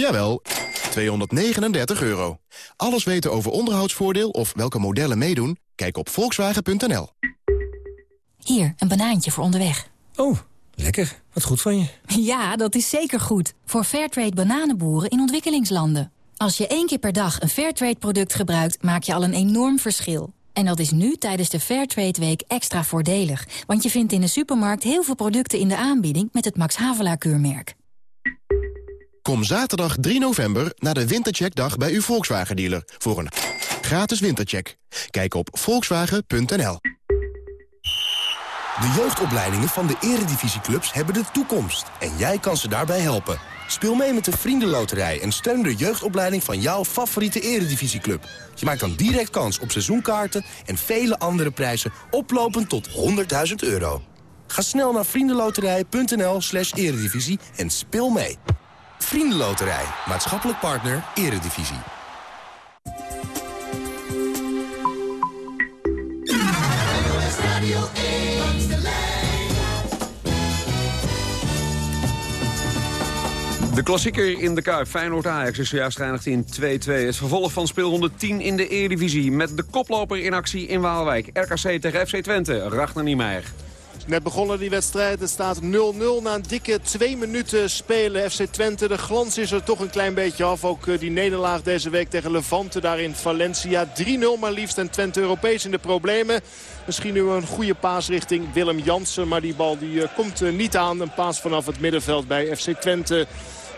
Speaker 15: jawel, 239 euro. Alles weten over onderhoudsvoordeel of welke modellen meedoen? Kijk op volkswagen.nl.
Speaker 16: Hier, een banaantje voor onderweg.
Speaker 17: Oh, lekker. Wat goed van je.
Speaker 16: Ja, dat is zeker goed. Voor Fairtrade bananenboeren in ontwikkelingslanden. Als je één keer per dag een Fairtrade-product gebruikt... maak je al een enorm verschil. En dat is nu tijdens de Fairtrade Week extra voordelig. Want je vindt in de supermarkt heel veel producten in de aanbieding... met het Max Havelaar-keurmerk.
Speaker 15: Kom zaterdag 3 november naar de Wintercheckdag bij uw Volkswagen-dealer... voor een gratis wintercheck. Kijk op volkswagen.nl.
Speaker 18: De jeugdopleidingen van de eredivisieclubs hebben de toekomst. En jij kan ze daarbij helpen. Speel mee met de Vriendenloterij en steun de jeugdopleiding van jouw favoriete eredivisieclub. Je maakt dan direct kans op seizoenkaarten en vele andere prijzen oplopend tot 100.000 euro. Ga snel naar vriendenloterij.nl slash eredivisie en speel mee. Vriendenloterij, maatschappelijk partner, eredivisie.
Speaker 4: De klassieker in de Kuip, Feyenoord-Ajax, is zojuist geëindigd in 2-2. Het vervolg van speelronde 10 in de Eredivisie... met de koploper in actie in Waalwijk. RKC tegen FC Twente, Ragnar Niemeyer.
Speaker 1: Net begonnen die wedstrijd. Het staat 0-0 na een dikke twee minuten spelen. FC Twente, de glans is er toch een klein beetje af. Ook eh, die nederlaag deze week tegen Levante daar in Valencia. 3-0 maar liefst en Twente Europees in de problemen. Misschien nu een goede paas richting Willem Jansen. Maar die bal die eh, komt eh, niet aan. Een paas vanaf het middenveld bij FC Twente.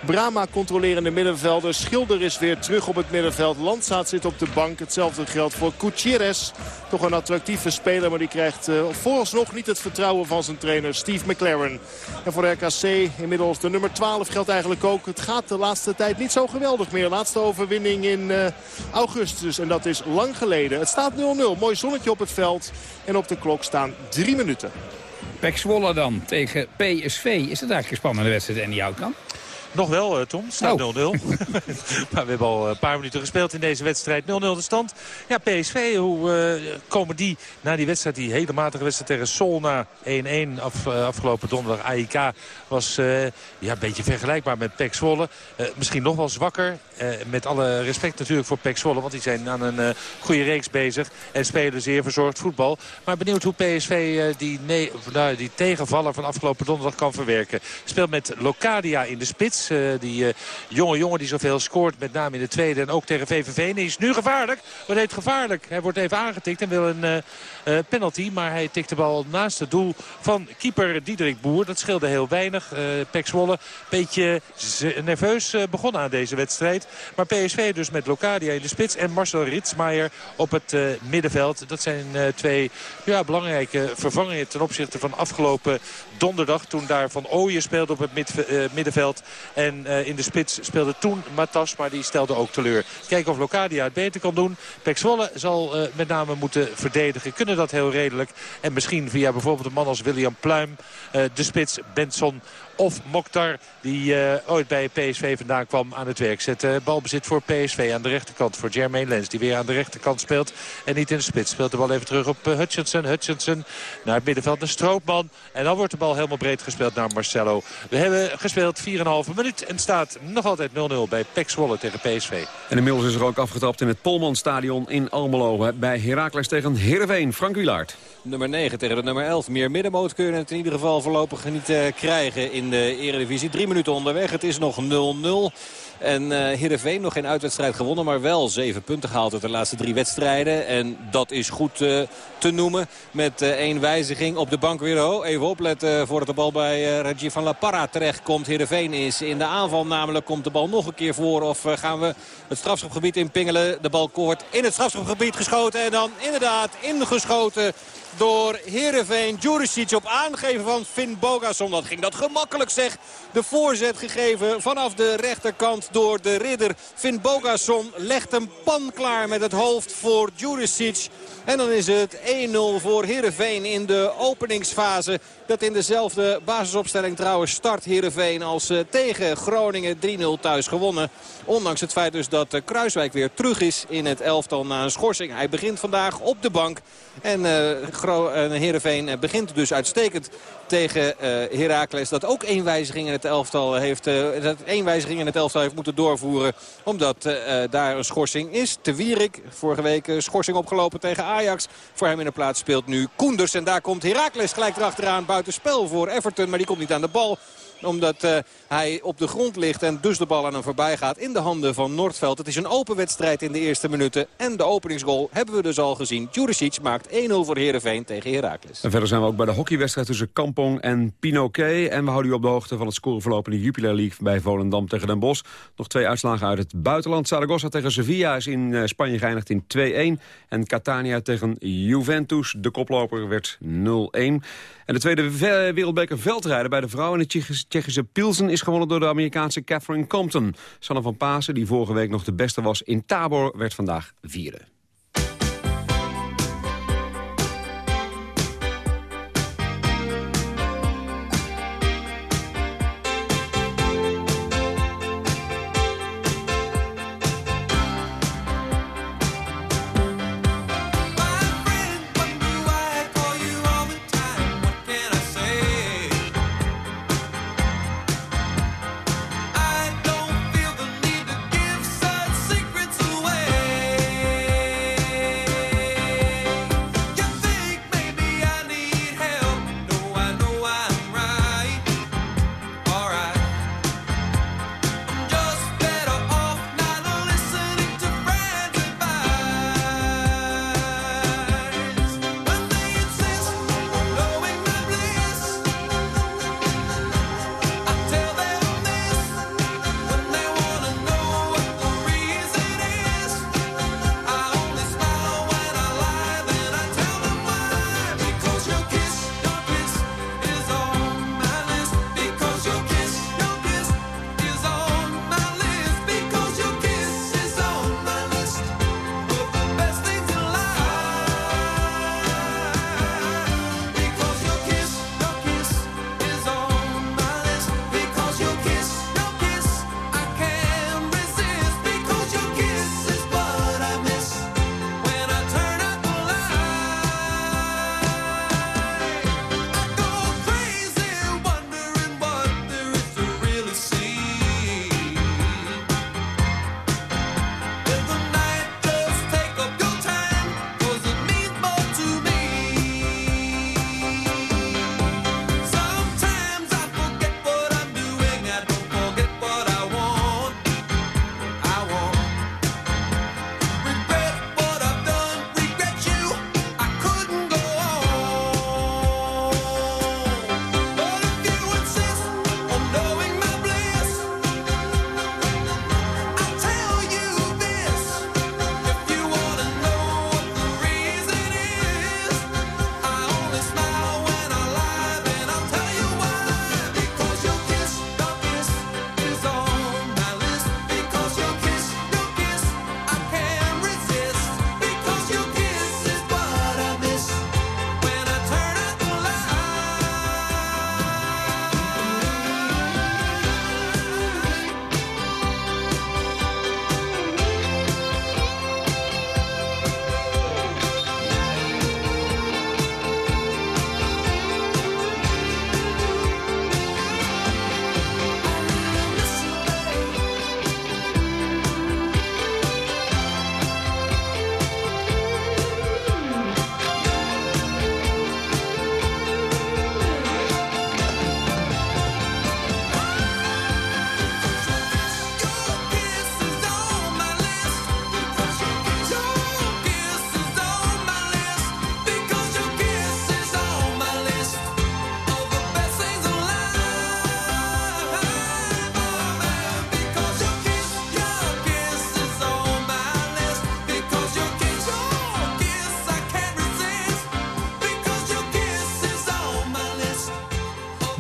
Speaker 19: Brama controlerende middenvelder. Schilder is weer terug op het middenveld. Landsaat zit op de bank. Hetzelfde geldt voor Gutierrez. Toch een attractieve speler, maar die krijgt uh, vooralsnog niet het vertrouwen van zijn trainer Steve McLaren. En voor de RKC inmiddels de nummer 12 geldt eigenlijk ook. Het gaat de laatste tijd niet zo geweldig meer. Laatste overwinning in uh, augustus en dat is lang geleden. Het staat 0-0. Mooi zonnetje op het veld en op de klok staan drie minuten.
Speaker 3: Pek Zwolle dan tegen PSV. Is het eigenlijk een spannende wedstrijd en die kan?
Speaker 20: Nog wel, uh, Tom. Staat 0-0. maar we hebben al een paar minuten gespeeld in deze wedstrijd. 0-0 de stand. Ja, PSV, hoe uh, komen die na die wedstrijd, die hele matige wedstrijd tegen Solna 1-1 af, uh, afgelopen donderdag. AIK was ja, een beetje vergelijkbaar met PEC Zwolle. misschien nog wel zwakker. met alle respect natuurlijk voor PEC Zwolle. Want die zijn aan een goede reeks bezig. En spelen zeer verzorgd voetbal. Maar benieuwd hoe PSV die, nee, nou, die tegenvaller van afgelopen donderdag kan verwerken. Speelt met Locadia in de spits. Uh, die uh, jonge jongen die zoveel scoort. Met name in de tweede en ook tegen VVV. En is nu gevaarlijk. Wat heet gevaarlijk? Hij wordt even aangetikt en wil een uh, penalty. Maar hij tikt de bal naast het doel van keeper Diederik Boer. Dat scheelde heel weinig. Uh, Pek Zwolle beetje nerveus begonnen aan deze wedstrijd. Maar PSV dus met Locadia in de spits. En Marcel Ritsmaier op het middenveld. Dat zijn twee ja, belangrijke vervangingen ten opzichte van afgelopen donderdag. Toen daar Van Ooyen speelde op het middenveld. En uh, in de spits speelde toen Matas, maar die stelde ook teleur. Kijken of Locadia het beter kan doen. Pek Zwolle zal uh, met name moeten verdedigen. Kunnen dat heel redelijk. En misschien via bijvoorbeeld een man als William Pluim. De spits Benson of Mokhtar die uh, ooit bij PSV vandaan kwam aan het werk zetten. Balbezit voor PSV aan de rechterkant voor Jermaine Lens die weer aan de rechterkant speelt. En niet in de spits. Speelt de bal even terug op uh, Hutchinson. Hutchinson naar het middenveld naar Stroopman. En dan wordt de bal helemaal breed gespeeld naar Marcelo. We hebben gespeeld 4,5 minuut en staat nog altijd 0-0 bij Pek Zwolle tegen PSV.
Speaker 4: En inmiddels is er ook afgetrapt in het Polmanstadion in Almelo. Bij Heracles tegen Heerenveen. Frank Wilaert
Speaker 21: nummer 9 tegen de nummer 11. Meer middenmoot kun je het in ieder geval voorlopig niet uh, krijgen in de eredivisie. Drie minuten onderweg. Het is nog 0-0. En uh, Heerenveen nog geen uitwedstrijd gewonnen, maar wel zeven punten gehaald uit de laatste drie wedstrijden. En dat is goed uh, te noemen met één wijziging op de bank weer. Oh, even opletten voordat de bal bij Rajiv van La Parra terecht komt. Heerenveen is in de aanval namelijk. Komt de bal nog een keer voor of gaan we het strafschopgebied inpingelen. De bal koort in het strafschopgebied geschoten en dan inderdaad ingeschoten door Heerenveen. Juricic op aangeven van Finn Bogason. Dat ging dat gemakkelijk zeg. De voorzet gegeven vanaf de rechterkant door de ridder. Finn Bogason legt hem pan klaar met het hoofd voor Juricic. En dan is het 1-0 voor Heerenveen in de openingsfase. Dat in dezelfde basisopstelling trouwens start Heerenveen als uh, tegen Groningen 3-0 thuis gewonnen. Ondanks het feit dus dat uh, Kruiswijk weer terug is in het elftal na een schorsing. Hij begint vandaag op de bank. En uh, Heerenveen begint dus uitstekend tegen uh, Heracles. Dat ook één wijziging in het elftal heeft, dat één wijziging in het elftal heeft moeten doorvoeren. Omdat daar een schorsing is. Te Wierik, vorige week schorsing opgelopen tegen Ajax. Voor hem in de plaats speelt nu Koenders. En daar komt Heracles gelijk erachteraan. Buitenspel voor Everton, maar die komt niet aan de bal omdat uh, hij op de grond ligt en dus de bal aan hem voorbij gaat in de handen van Noordveld. Het is een open wedstrijd in de eerste minuten. En de openingsgoal hebben we dus al gezien. Juricic maakt 1-0 voor Heerenveen tegen Heracles.
Speaker 4: En verder zijn we ook bij de hockeywedstrijd tussen Kampong en Pinoquet. En we houden u op de hoogte van het scoreverloop in de Jupiler League bij Volendam tegen Den Bosch. Nog twee uitslagen uit het buitenland. Zaragoza tegen Sevilla is in uh, Spanje geëindigd in 2-1. En Catania tegen Juventus, de koploper, werd 0-1. En de tweede wereldbeker veldrijden bij de vrouwen in de Tsjechische Pilsen... is gewonnen door de Amerikaanse Catherine Compton. Sanne van Pasen, die vorige week nog de beste was in Tabor, werd vandaag vierde.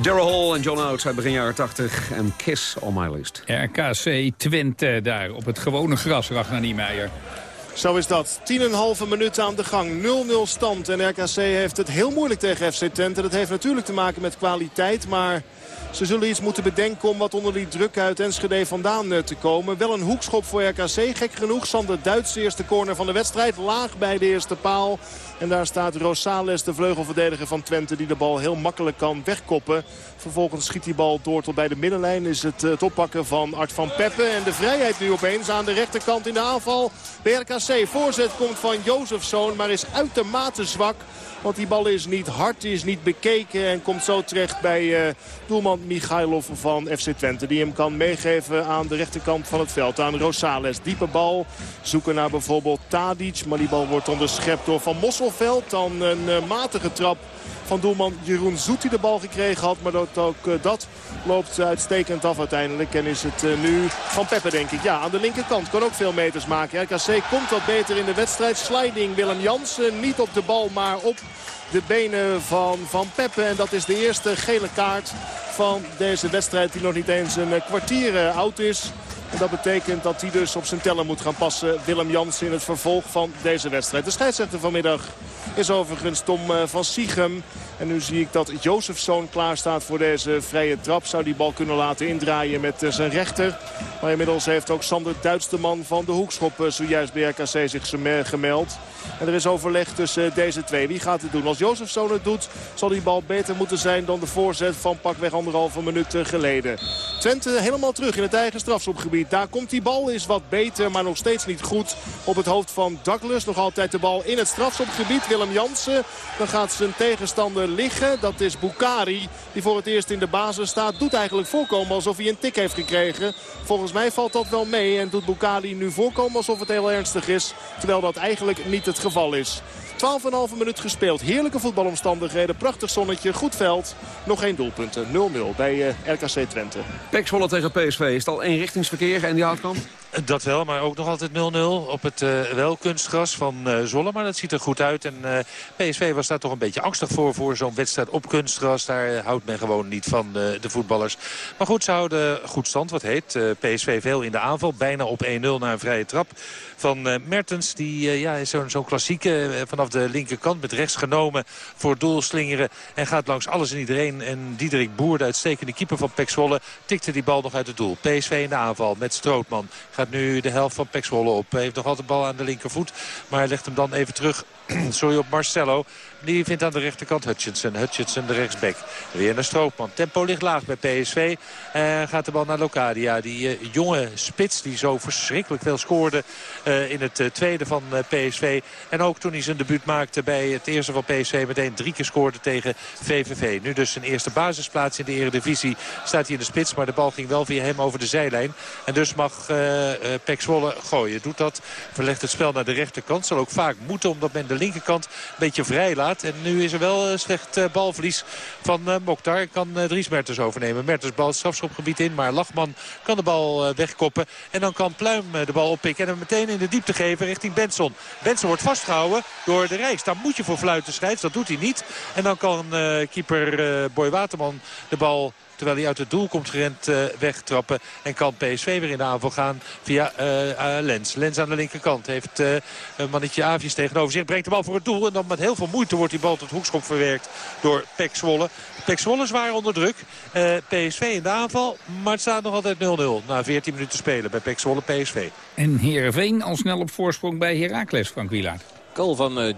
Speaker 4: Daryl Hall en John Oates uit begin jaren 80 en Kiss on my list.
Speaker 3: RKC Twente daar op het gewone gras, Ragnar Niemeyer.
Speaker 19: Zo is dat. 10,5 minuten aan de gang. 0-0 stand. En RKC heeft het heel moeilijk tegen FC Twente. Dat heeft natuurlijk te maken met kwaliteit. Maar ze zullen iets moeten bedenken om wat onder die druk uit Enschede vandaan eh, te komen. Wel een hoekschop voor RKC. Gek genoeg. Sander Duits, eerste corner van de wedstrijd. Laag bij de eerste paal. En daar staat Rosales, de vleugelverdediger van Twente... die de bal heel makkelijk kan wegkoppen. Vervolgens schiet die bal door tot bij de middenlijn. Is het, eh, het oppakken van Art van Peppe. En de vrijheid nu opeens aan de rechterkant in de aanval. Bij RKC voorzet komt van Jozefzoon, maar is uitermate zwak. Want die bal is niet hard, is niet bekeken en komt zo terecht bij uh, doelman Michailov van FC Twente. Die hem kan meegeven aan de rechterkant van het veld. Aan Rosales. Diepe bal. Zoeken naar bijvoorbeeld Tadic. Maar die bal wordt onderschept door Van Mosselveld. Dan een uh, matige trap van doelman Jeroen Zoet die de bal gekregen had. Maar dat, ook uh, dat loopt uitstekend af uiteindelijk. En is het uh, nu van Peppe denk ik. Ja, aan de linkerkant kan ook veel meters maken. RKC komt wat beter in de wedstrijd. Sliding Willem Jansen. Niet op de bal, maar op de benen van Van Peppe. En dat is de eerste gele kaart van deze wedstrijd die nog niet eens een kwartier oud is. En dat betekent dat hij dus op zijn teller moet gaan passen. Willem Jansen in het vervolg van deze wedstrijd. De scheidsrechter vanmiddag is overigens Tom van Siegem. En nu zie ik dat Jozefzoon klaar staat voor deze vrije trap. Zou die bal kunnen laten indraaien met zijn rechter. Maar inmiddels heeft ook Sander Duits, de man van de hoekschop, zojuist bij RKC zich gemeld. En er is overleg tussen deze twee. Wie gaat het doen? Als Jozefzoon het doet, zal die bal beter moeten zijn dan de voorzet van pakweg anderhalve minuut geleden. Twente helemaal terug in het eigen strafschopgebied. Daar komt die bal, is wat beter, maar nog steeds niet goed op het hoofd van Douglas. Nog altijd de bal in het strafschopgebied. Willem Jansen, dan gaat zijn tegenstander liggen. Dat is Bukari, die voor het eerst in de basis staat. Doet eigenlijk voorkomen alsof hij een tik heeft gekregen. Volgens mij valt dat wel mee en doet Bukari nu voorkomen alsof het heel ernstig is. Terwijl dat eigenlijk niet het geval is. 12,5 minuut gespeeld. Heerlijke voetbalomstandigheden. Prachtig zonnetje. Goed veld. Nog geen doelpunten. 0-0 bij uh, RKC Twente.
Speaker 4: Pek tegen PSV. Is het al eenrichtingsverkeer en die houtkamp?
Speaker 20: Dat wel, maar ook nog altijd 0-0 op het uh, wel kunstgras van uh, Zolle. Maar dat ziet er goed uit. En PSV was daar toch een beetje angstig voor, voor zo'n wedstrijd op kunstgras. Daar houdt men gewoon niet van de voetballers. Maar goed, ze houden goed stand, wat heet. PSV veel in de aanval, bijna op 1-0 na een vrije trap van Mertens. Die ja, is zo'n zo klassieke vanaf de linkerkant met rechts genomen voor doelslingeren. En gaat langs alles en iedereen. En Diederik Boer, de uitstekende keeper van Pek Zwolle, tikte die bal nog uit het doel. PSV in de aanval met Strootman. Gaat nu de helft van Pek Zwolle op. Heeft nog altijd de bal aan de linkervoet. Maar hij legt hem dan even terug. Sorry op Marcelo. Die vindt aan de rechterkant Hutchinson. Hutchinson de rechtsback. Weer naar Stroopman. Tempo ligt laag bij PSV. En gaat de bal naar Locadia. Die uh, jonge spits die zo verschrikkelijk veel scoorde uh, in het uh, tweede van PSV. En ook toen hij zijn debuut maakte bij het eerste van PSV. Meteen drie keer scoorde tegen VVV. Nu dus zijn eerste basisplaats in de eredivisie. Staat hij in de spits. Maar de bal ging wel via hem over de zijlijn. En dus mag Pek Zwolle gooien. Doet dat. Verlegt het spel naar de rechterkant. Zal ook vaak moeten omdat men de linkerkant een beetje vrij laat. En nu is er wel slecht balverlies van Mokhtar. Kan Dries Mertens overnemen. Mertens bal het strafschopgebied in. Maar Lachman kan de bal wegkoppen. En dan kan Pluim de bal oppikken. En hem meteen in de diepte geven richting Benson. Benson wordt vastgehouden door de Rijks. Daar moet je voor fluiten scheids. Dat doet hij niet. En dan kan keeper Boy Waterman de bal terwijl hij uit het doel komt gerend uh, wegtrappen. En kan PSV weer in de aanval gaan via uh, uh, Lens. Lens aan de linkerkant heeft een mannetje Avies tegenover zich. Brengt de bal voor het doel. En dan met heel veel moeite wordt die bal tot hoekschop verwerkt door Pek Zwolle. Pek zwaar onder druk. PSV in de aanval. Maar het staat nog altijd 0-0 na 14 minuten spelen bij Pek PSV.
Speaker 3: En Heerenveen al snel op voorsprong bij Heracles, Frank Wielaert
Speaker 21: goal van uh.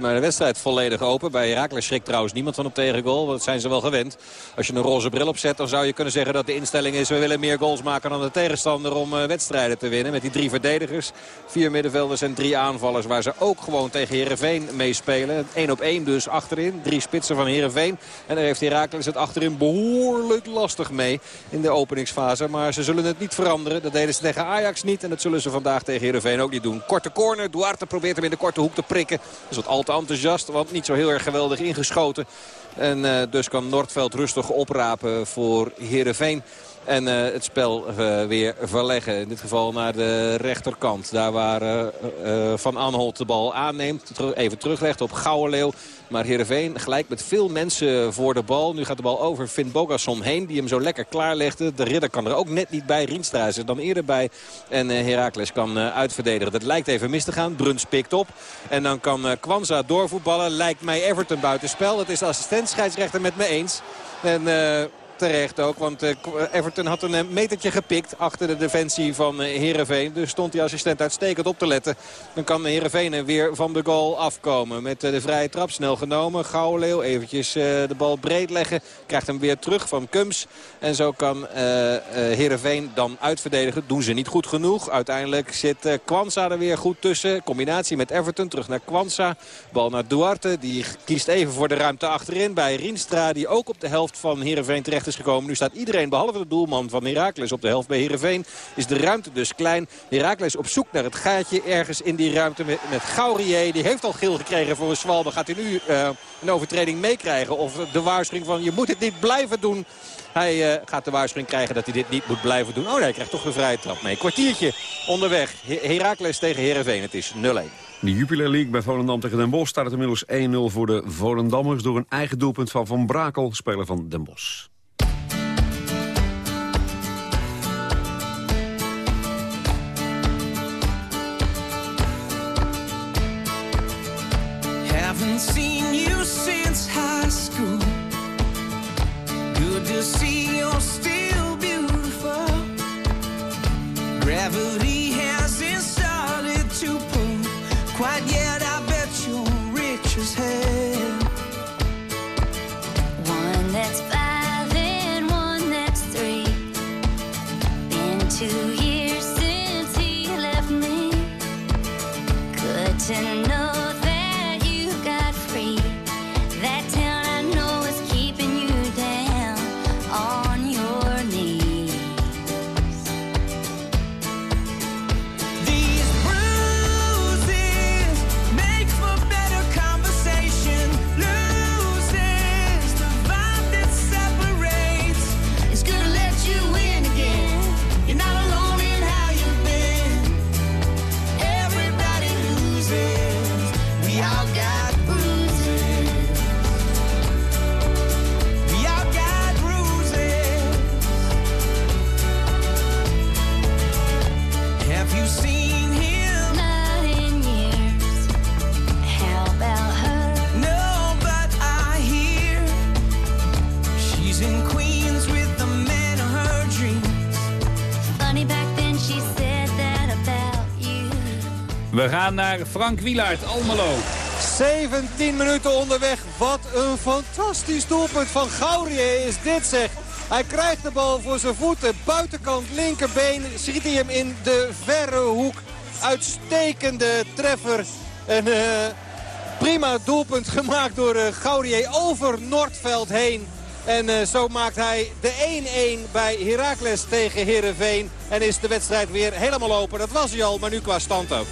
Speaker 21: Maar de wedstrijd volledig open. Bij Herakles schrikt trouwens niemand van op tegengoal. Dat zijn ze wel gewend. Als je een roze bril opzet dan zou je kunnen zeggen dat de instelling is... we willen meer goals maken dan de tegenstander om uh, wedstrijden te winnen. Met die drie verdedigers, vier middenvelders en drie aanvallers... waar ze ook gewoon tegen Herenveen meespelen. 1 op 1 dus achterin. Drie spitsen van Herenveen. En daar heeft Herakles het achterin behoorlijk lastig mee in de openingsfase. Maar ze zullen het niet veranderen. Dat deden ze tegen Ajax niet. En dat zullen ze vandaag tegen Herenveen ook niet doen. Korte corner. Duarte probeert hem in de korte hoek te prikken. Is wat al te enthousiast, want niet zo heel erg geweldig ingeschoten. En uh, dus kan Noordveld rustig oprapen voor Heerenveen. En uh, het spel uh, weer verleggen. In dit geval naar de rechterkant. Daar waar uh, Van Anholt de bal aanneemt. Even teruglegt op Gouwenleeuw. Maar Heerenveen gelijk met veel mensen voor de bal. Nu gaat de bal over Finn Bogasson heen. Die hem zo lekker klaarlegde. De ridder kan er ook net niet bij. Rienstra is er dan eerder bij. En Herakles kan uitverdedigen. Dat lijkt even mis te gaan. Bruns pikt op. En dan kan Kwanza doorvoetballen. Lijkt mij Everton buitenspel. Dat is de assistent scheidsrechter met me eens. En terecht ook. Want eh, Everton had een eh, metertje gepikt achter de defensie van Herenveen. Eh, dus stond die assistent uitstekend op te letten. Dan kan Herenveen weer van de goal afkomen. Met de vrije trap snel genomen. Gouwleeuw eventjes de bal breed leggen. Krijgt hem weer terug van Kums. En zo kan Herenveen dan uitverdedigen. Doen ze niet goed genoeg. Uiteindelijk zit Kwanza er weer goed tussen. Combinatie met Everton. Terug naar Kwanza. Bal naar Duarte. Die kiest even voor de ruimte achterin. Bij Rienstra. Die ook op de helft van Herenveen terecht is gekomen. Nu staat iedereen, behalve de doelman van Heracles op de helft bij Heerenveen. Is de ruimte dus klein. Heracles op zoek naar het gaatje ergens in die ruimte met, Gaurier. Die heeft al geel gekregen voor een zwalbe. Gaat hij nu uh, een overtreding meekrijgen? Of de waarschuwing van je moet het niet blijven doen. Hij uh, gaat de waarschuwing krijgen dat hij dit niet moet blijven doen. Oh nee, hij krijgt toch een vrije trap mee. Kwartiertje onderweg. Heracles tegen Heerenveen. Het is 0-1.
Speaker 22: De Jupiler League bij Volendam tegen Den Bosch staat het inmiddels 1-0 voor de Volendammers... door een eigen doelpunt van Van Brakel, speler van Den Bosch.
Speaker 3: We gaan naar Frank Wielaert, Almelo.
Speaker 23: 17 minuten onderweg. Wat een fantastisch doelpunt van Gaurier is dit zeg. Hij krijgt de bal voor zijn voeten. Buitenkant linkerbeen schiet hij hem in de verre hoek. Uitstekende treffer. Een uh, prima doelpunt gemaakt door uh, Gaurier over Noordveld heen. En uh, zo maakt hij de 1-1 bij Heracles tegen Heerenveen. En is de wedstrijd weer helemaal open. Dat was hij al, maar nu qua stand ook.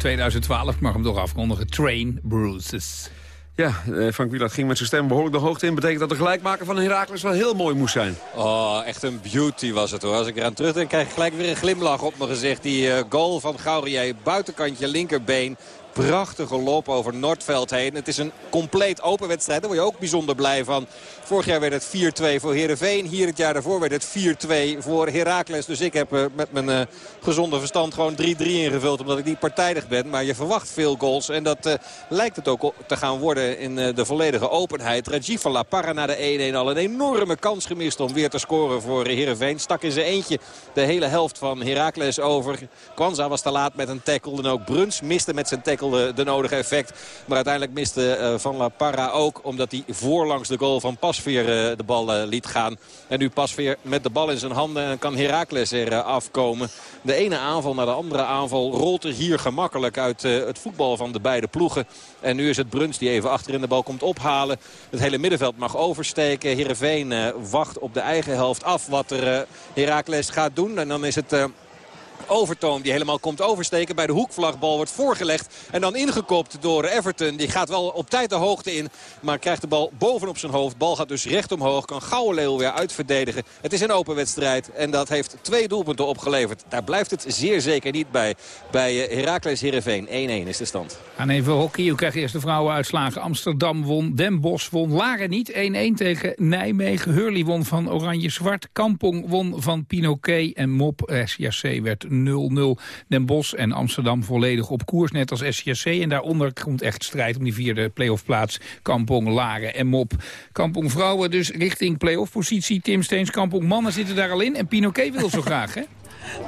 Speaker 3: 2012. mag hem toch afkondigen. Train Bruises.
Speaker 4: Ja, eh, Frank Wieland ging met zijn stem behoorlijk de hoogte in. Betekent dat de gelijkmaker van Herakles wel heel mooi moest zijn.
Speaker 21: Oh, echt een beauty was het hoor. Als ik eraan terugdenk krijg ik gelijk weer een glimlach op mijn gezicht. Die eh, goal van Gaurier, buitenkantje linkerbeen prachtige loop over Noordveld heen. Het is een compleet open wedstrijd. Daar word je ook bijzonder blij van. Vorig jaar werd het 4-2 voor Heerenveen. Hier het jaar daarvoor werd het 4-2 voor Heracles. Dus ik heb uh, met mijn uh, gezonde verstand gewoon 3-3 ingevuld. Omdat ik niet partijdig ben. Maar je verwacht veel goals. En dat uh, lijkt het ook te gaan worden in de volledige openheid. Rajiv van La Parra na de 1-1 al een enorme kans gemist om weer te scoren voor Heerenveen. Stak in zijn eentje de hele helft van Heracles over. Kwanza was te laat met een tackle. En ook Bruns miste met zijn tackle de, nodige effect. Maar uiteindelijk miste Van La Parra ook. Omdat hij voorlangs de goal van Pasveer de bal liet gaan. En nu Pasveer met de bal in zijn handen. En kan Heracles er afkomen. De ene aanval naar de andere aanval rolt er hier gemakkelijk uit het voetbal van de beide ploegen. En nu is het Bruns die even achterin de bal komt ophalen. Het hele middenveld mag oversteken. Heerenveen wacht op de eigen helft af wat er Heracles gaat doen. En dan is het... Overtoom die helemaal komt oversteken. Bij de hoekvlagbal wordt voorgelegd. En dan ingekopt door Everton. Die gaat wel op tijd de hoogte in. Maar krijgt de bal bovenop zijn hoofd. Bal gaat dus recht omhoog. Kan Gouwenleeuw weer uitverdedigen. Het is een open wedstrijd. En dat heeft twee doelpunten opgeleverd. Daar blijft het zeer zeker niet bij. Bij Heracles Heerenveen. 1-1 is de stand.
Speaker 3: Aan even hockey. U krijgt eerst de vrouwenuitslagen. Amsterdam won. Den Bosch won. Laren niet. 1-1 tegen Nijmegen. Hurley won van Oranje-Zwart. Kampong won van Pinoquet. En Mop SJC werd 0-0. Den Bosch en Amsterdam volledig op koers, net als SCSC. En daaronder komt echt strijd om die vierde playoff-plaats. Kampong, Laren en Mop. Kampong vrouwen dus richting playoff-positie. Tim Steens, Kampong mannen zitten daar al in. En Pinoquet wil zo graag, hè?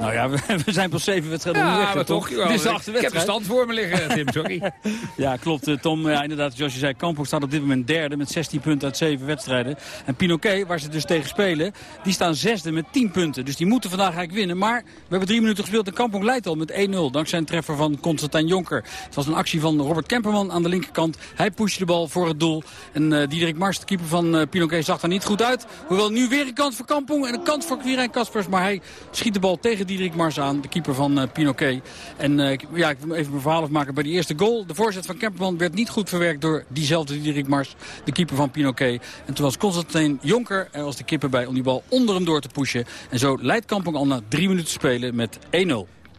Speaker 24: Nou ja, we zijn pas zeven wedstrijden
Speaker 3: ja, maar toch.
Speaker 24: Dit is de
Speaker 3: ik heb de stand voor me liggen, Tim, sorry.
Speaker 24: ja, klopt, eh, Tom. Ja, inderdaad, zoals je zei, Kampong staat op dit moment derde met 16 punten uit 7 wedstrijden. En Pinoquet, waar ze dus tegen spelen, die staan zesde met 10 punten. Dus die moeten vandaag eigenlijk winnen. Maar we hebben drie minuten gespeeld en Kampong leidt al met 1-0. Dankzij een treffer van Constantijn Jonker. Het was een actie van Robert Kemperman aan de linkerkant. Hij pushte de bal voor het doel. En uh, Diederik Mars, de keeper van uh, Pinoquet, zag daar niet goed uit. Hoewel nu weer een kans voor Kampong en een kans voor Quirijn Kaspers. Maar hij schiet de bal tegen Diederik Mars aan, de keeper van uh. En uh, ja, ik wil even mijn verhaal afmaken bij die eerste goal. De voorzet van Kemperman werd niet goed verwerkt door diezelfde Diederik Mars, de keeper van Pinoquet. En toen was Constantijn Jonker er was de keeper bij om die bal onder hem door te pushen. En zo leidt Kampong al na drie minuten spelen met 1-0.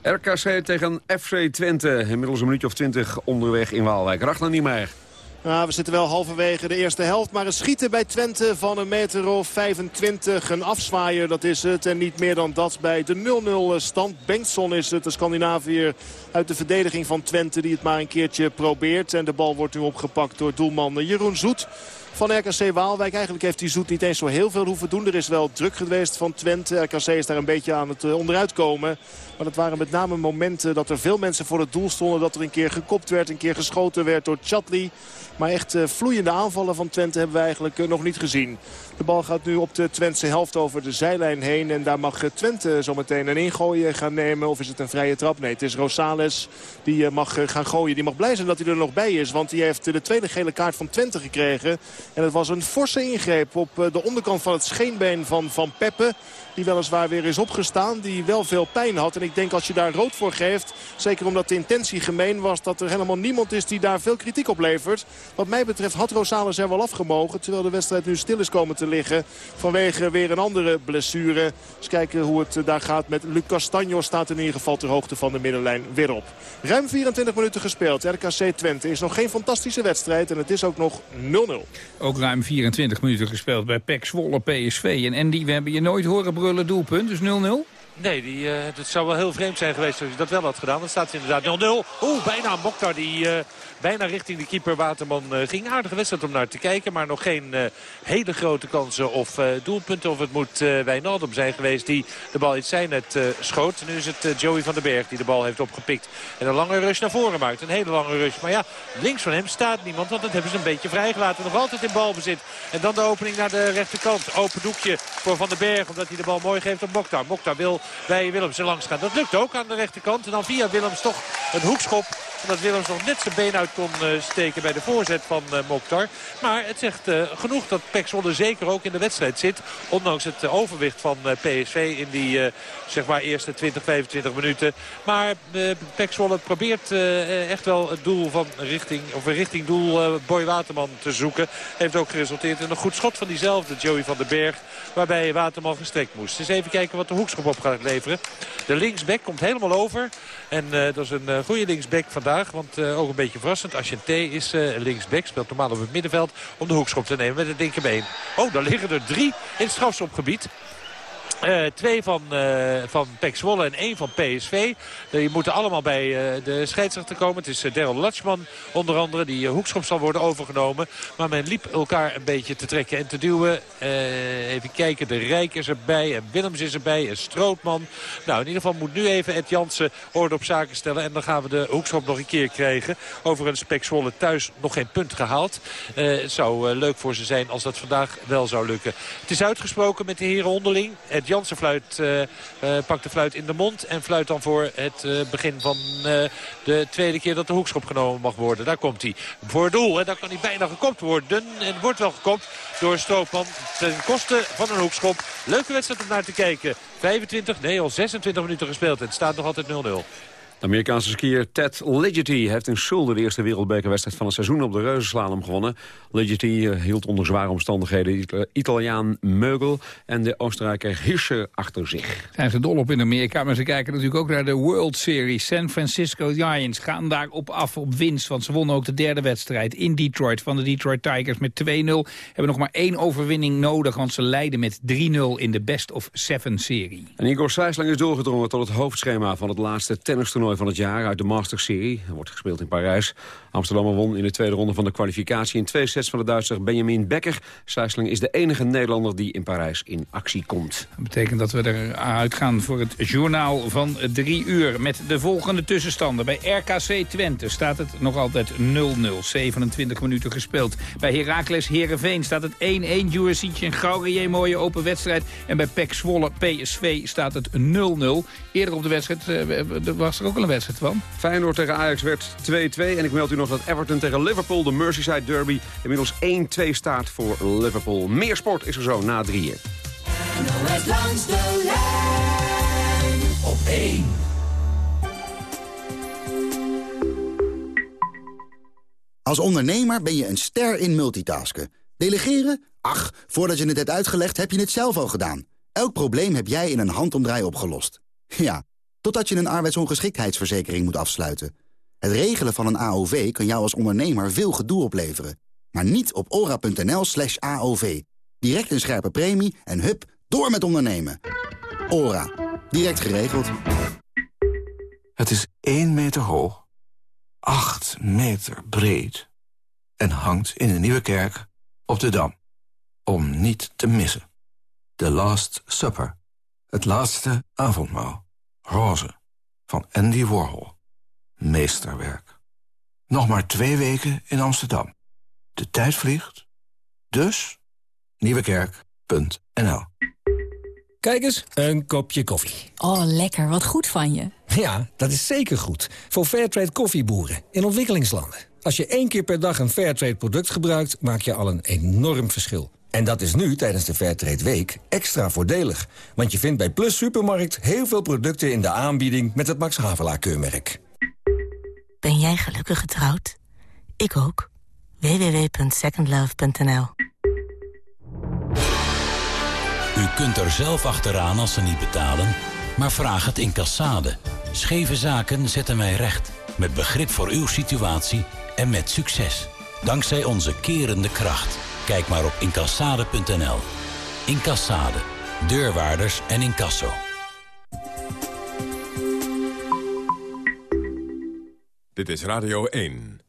Speaker 4: RKC tegen FC Twente. Inmiddels een minuutje of twintig onderweg in Waalwijk. Ragnar Niemeyer.
Speaker 19: Nou, we zitten wel halverwege de eerste helft. Maar een schieten bij Twente van een meter of 25. Een afzwaaier, dat is het. En niet meer dan dat bij de 0-0 stand. Bengtson is het, de Scandinaviër uit de verdediging van Twente... die het maar een keertje probeert. En de bal wordt nu opgepakt door doelman Jeroen Zoet van RKC Waalwijk. Eigenlijk heeft die Zoet niet eens zo heel veel hoeven doen. Er is wel druk geweest van Twente. RKC is daar een beetje aan het onderuit komen. Maar het waren met name momenten dat er veel mensen voor het doel stonden. Dat er een keer gekopt werd, een keer geschoten werd door Chatli. Maar echt vloeiende aanvallen van Twente hebben we eigenlijk nog niet gezien. De bal gaat nu op de Twentse helft over de zijlijn heen. En daar mag Twente zometeen een ingooien gaan nemen. Of is het een vrije trap? Nee, het is Rosales die mag gaan gooien. Die mag blij zijn dat hij er nog bij is. Want die heeft de tweede gele kaart van Twente gekregen. En het was een forse ingreep op de onderkant van het scheenbeen van Van Peppe. Die weliswaar weer is opgestaan. Die wel veel pijn had. En ik denk als je daar rood voor geeft. Zeker omdat de intentie gemeen was. Dat er helemaal niemand is die daar veel kritiek op levert. Wat mij betreft had Rosales er wel afgemogen. Terwijl de wedstrijd nu stil is komen te liggen. Vanwege weer een andere blessure. Eens kijken hoe het daar gaat met Lucas Castaño. Staat in ieder geval ter hoogte van de middenlijn weer op. Ruim 24 minuten gespeeld. RKC Twente is nog geen fantastische wedstrijd. En het is ook nog 0-0.
Speaker 3: Ook ruim 24 minuten gespeeld bij PEC Zwolle PSV. En Andy, we hebben je nooit horen doelpunt. Dus 0-0.
Speaker 20: Nee, die, uh, het zou wel heel vreemd zijn geweest als je dat wel had gedaan. Dan staat het inderdaad 0-0. Oeh, bijna Mokhtar die... Uh, bijna richting de keeper Waterman uh, ging. Aardige wedstrijd om naar te kijken. Maar nog geen hele grote kansen of doelpunten. Of het moet Wijnaldum zijn geweest die de bal in zijn net schoot. Nu is het Joey van den Berg die de bal heeft opgepikt. En een lange rush naar voren maakt. Een hele lange rush. Maar ja, links van hem staat niemand. Want dat hebben ze een beetje vrijgelaten. Nog altijd in balbezit. En dan de opening naar de rechterkant. Open doekje voor Van den Berg. Omdat hij de bal mooi geeft op Mokhtar. Mokhtar wil bij Willems langs gaan. Dat lukt ook aan de rechterkant. En dan via Willems toch een hoekschop Omdat Willems nog net zijn been uit kon eh, steken bij de voorzet van uh, Mokhtar. Maar het zegt uh, genoeg dat Pek Zwolle zeker ook in de wedstrijd zit. Ondanks het overwicht van PSV in die zeg maar eerste 20, 25 minuten. Maar Pek Zwolle probeert echt wel het doel van richting, of richting doel Boy Waterman te zoeken. Heeft ook geresulteerd in een goed schot van diezelfde Joey van den Berg. Waarbij Waterman gestrekt moest. Dus even kijken wat de hoekschop op gaat leveren. De linksback komt helemaal over. En dat is een goede linksback vandaag. Want ook een beetje verrassend. Asciente is linksback. Speelt normaal op het middenveld om de hoekschop te nemen met het linkerbeen. Oh, daar liggen er drie in het strafschopgebied. Uh, twee van, uh, van Pek Zwolle en één van PSV. Die moeten allemaal bij uh, de scheidsrechter komen. Het is Daryl Latschman onder andere. Die hoekschop zal worden overgenomen. Maar men liep elkaar een beetje te trekken en te duwen. even kijken. De Rijk is erbij. En Willems is erbij. En Strootman. Nou, in ieder geval moet nu even Ed Jansen orde op zaken stellen. En dan gaan we de hoekschop nog een keer krijgen. Overigens Pek Zwolle thuis nog geen punt gehaald. het zou leuk voor ze zijn als dat vandaag wel zou lukken. Het is uitgesproken met de heren onderling. Ed Jansen fluit, uh, uh, pakt de fluit in de mond. En fluit dan voor het uh, begin van de tweede keer dat de hoekschop genomen mag worden. Daar komt hij. Voor doel. En daar kan hij bijna gekopt worden. En wordt wel gekopt door Stroopman ten koste van een hoekschop. Leuke wedstrijd om naar te kijken. 25, nee al 26 minuten gespeeld. En het staat nog altijd 0-0.
Speaker 4: De Amerikaanse skier Ted Ligety heeft in Schulden de eerste wereldbekerwedstrijd van het seizoen op de reuzenslalom gewonnen. Ligety eh, hield onder zware omstandigheden de Italiaan Meugel en de Oostenrijker Hirscher achter zich.
Speaker 3: Zijn ze dol op in Amerika, maar ze kijken natuurlijk ook naar de World Series. San Francisco Giants gaan daarop af op winst, want ze wonnen ook de derde wedstrijd in Detroit van de Detroit Tigers met 2-0. Hebben nog maar één overwinning nodig, want ze leiden met 3-0 in de best of seven serie.
Speaker 4: En Igor Sijsling is doorgedrongen tot het hoofdschema van het laatste tennistoernooi van het jaar uit de Masters-serie. Er wordt gespeeld in Parijs. Amsterdam won in de tweede ronde van de kwalificatie in twee sets van de Duitser Benjamin Becker. Sijsling is de enige Nederlander die in Parijs in actie komt.
Speaker 3: Dat betekent dat we eruit gaan voor het journaal van drie uur met de volgende tussenstanden. Bij RKC Twente staat het nog altijd 0-0, 27 minuten gespeeld. Bij Heracles Herenveen staat het 1-1, Juricic en Gaurier, mooie open wedstrijd. En bij PEC Zwolle PSV staat het 0-0. Eerder op de wedstrijd uh, was er ook al een wedstrijd van.
Speaker 4: Feyenoord tegen Ajax werd 2-2 en ik meld u dat Everton tegen Liverpool, de Merseyside Derby, inmiddels 1-2 staat voor Liverpool. Meer sport is er zo na drieën.
Speaker 23: NOS langs de lijn op 1.
Speaker 25: Als ondernemer ben je een ster in multitasken. Delegeren? Ach, voordat je het hebt uitgelegd heb je het zelf al gedaan. Elk probleem heb jij in een handomdraai opgelost. Ja, totdat je een arbeidsongeschiktheidsverzekering moet afsluiten. Het regelen van een AOV kan jou als ondernemer veel gedoe opleveren. Maar niet op ora.nl slash AOV. Direct een scherpe premie en hup, door met ondernemen. Ora. Direct geregeld.
Speaker 26: Het is 1 meter hoog, 8 meter breed... en hangt in de Nieuwe Kerk op de Dam. Om niet te missen. The Last Supper. Het laatste avondmaal. Roze. Van Andy Warhol meesterwerk. Nog maar twee weken in Amsterdam. De tijd vliegt. Dus nieuwekerk.nl
Speaker 17: Kijk eens, een kopje koffie.
Speaker 16: Oh, lekker. Wat goed van je.
Speaker 17: Ja, dat is zeker goed. Voor Fairtrade koffieboeren in ontwikkelingslanden. Als je één keer per dag een Fairtrade product gebruikt... maak je al een enorm verschil. En dat is nu, tijdens de Fairtrade Week, extra voordelig. Want je vindt bij Plus Supermarkt heel veel producten in de aanbieding... met het Max Havelaar keurmerk.
Speaker 27: Ben jij gelukkig getrouwd? Ik ook. www.secondlove.nl
Speaker 28: U kunt er zelf achteraan als ze niet betalen, maar vraag het in Cassade. Scheve zaken zetten wij recht, met begrip voor uw situatie en met succes. Dankzij onze kerende kracht. Kijk maar op incassade.nl. Incassade. Deurwaarders en incasso.
Speaker 5: Dit is Radio 1.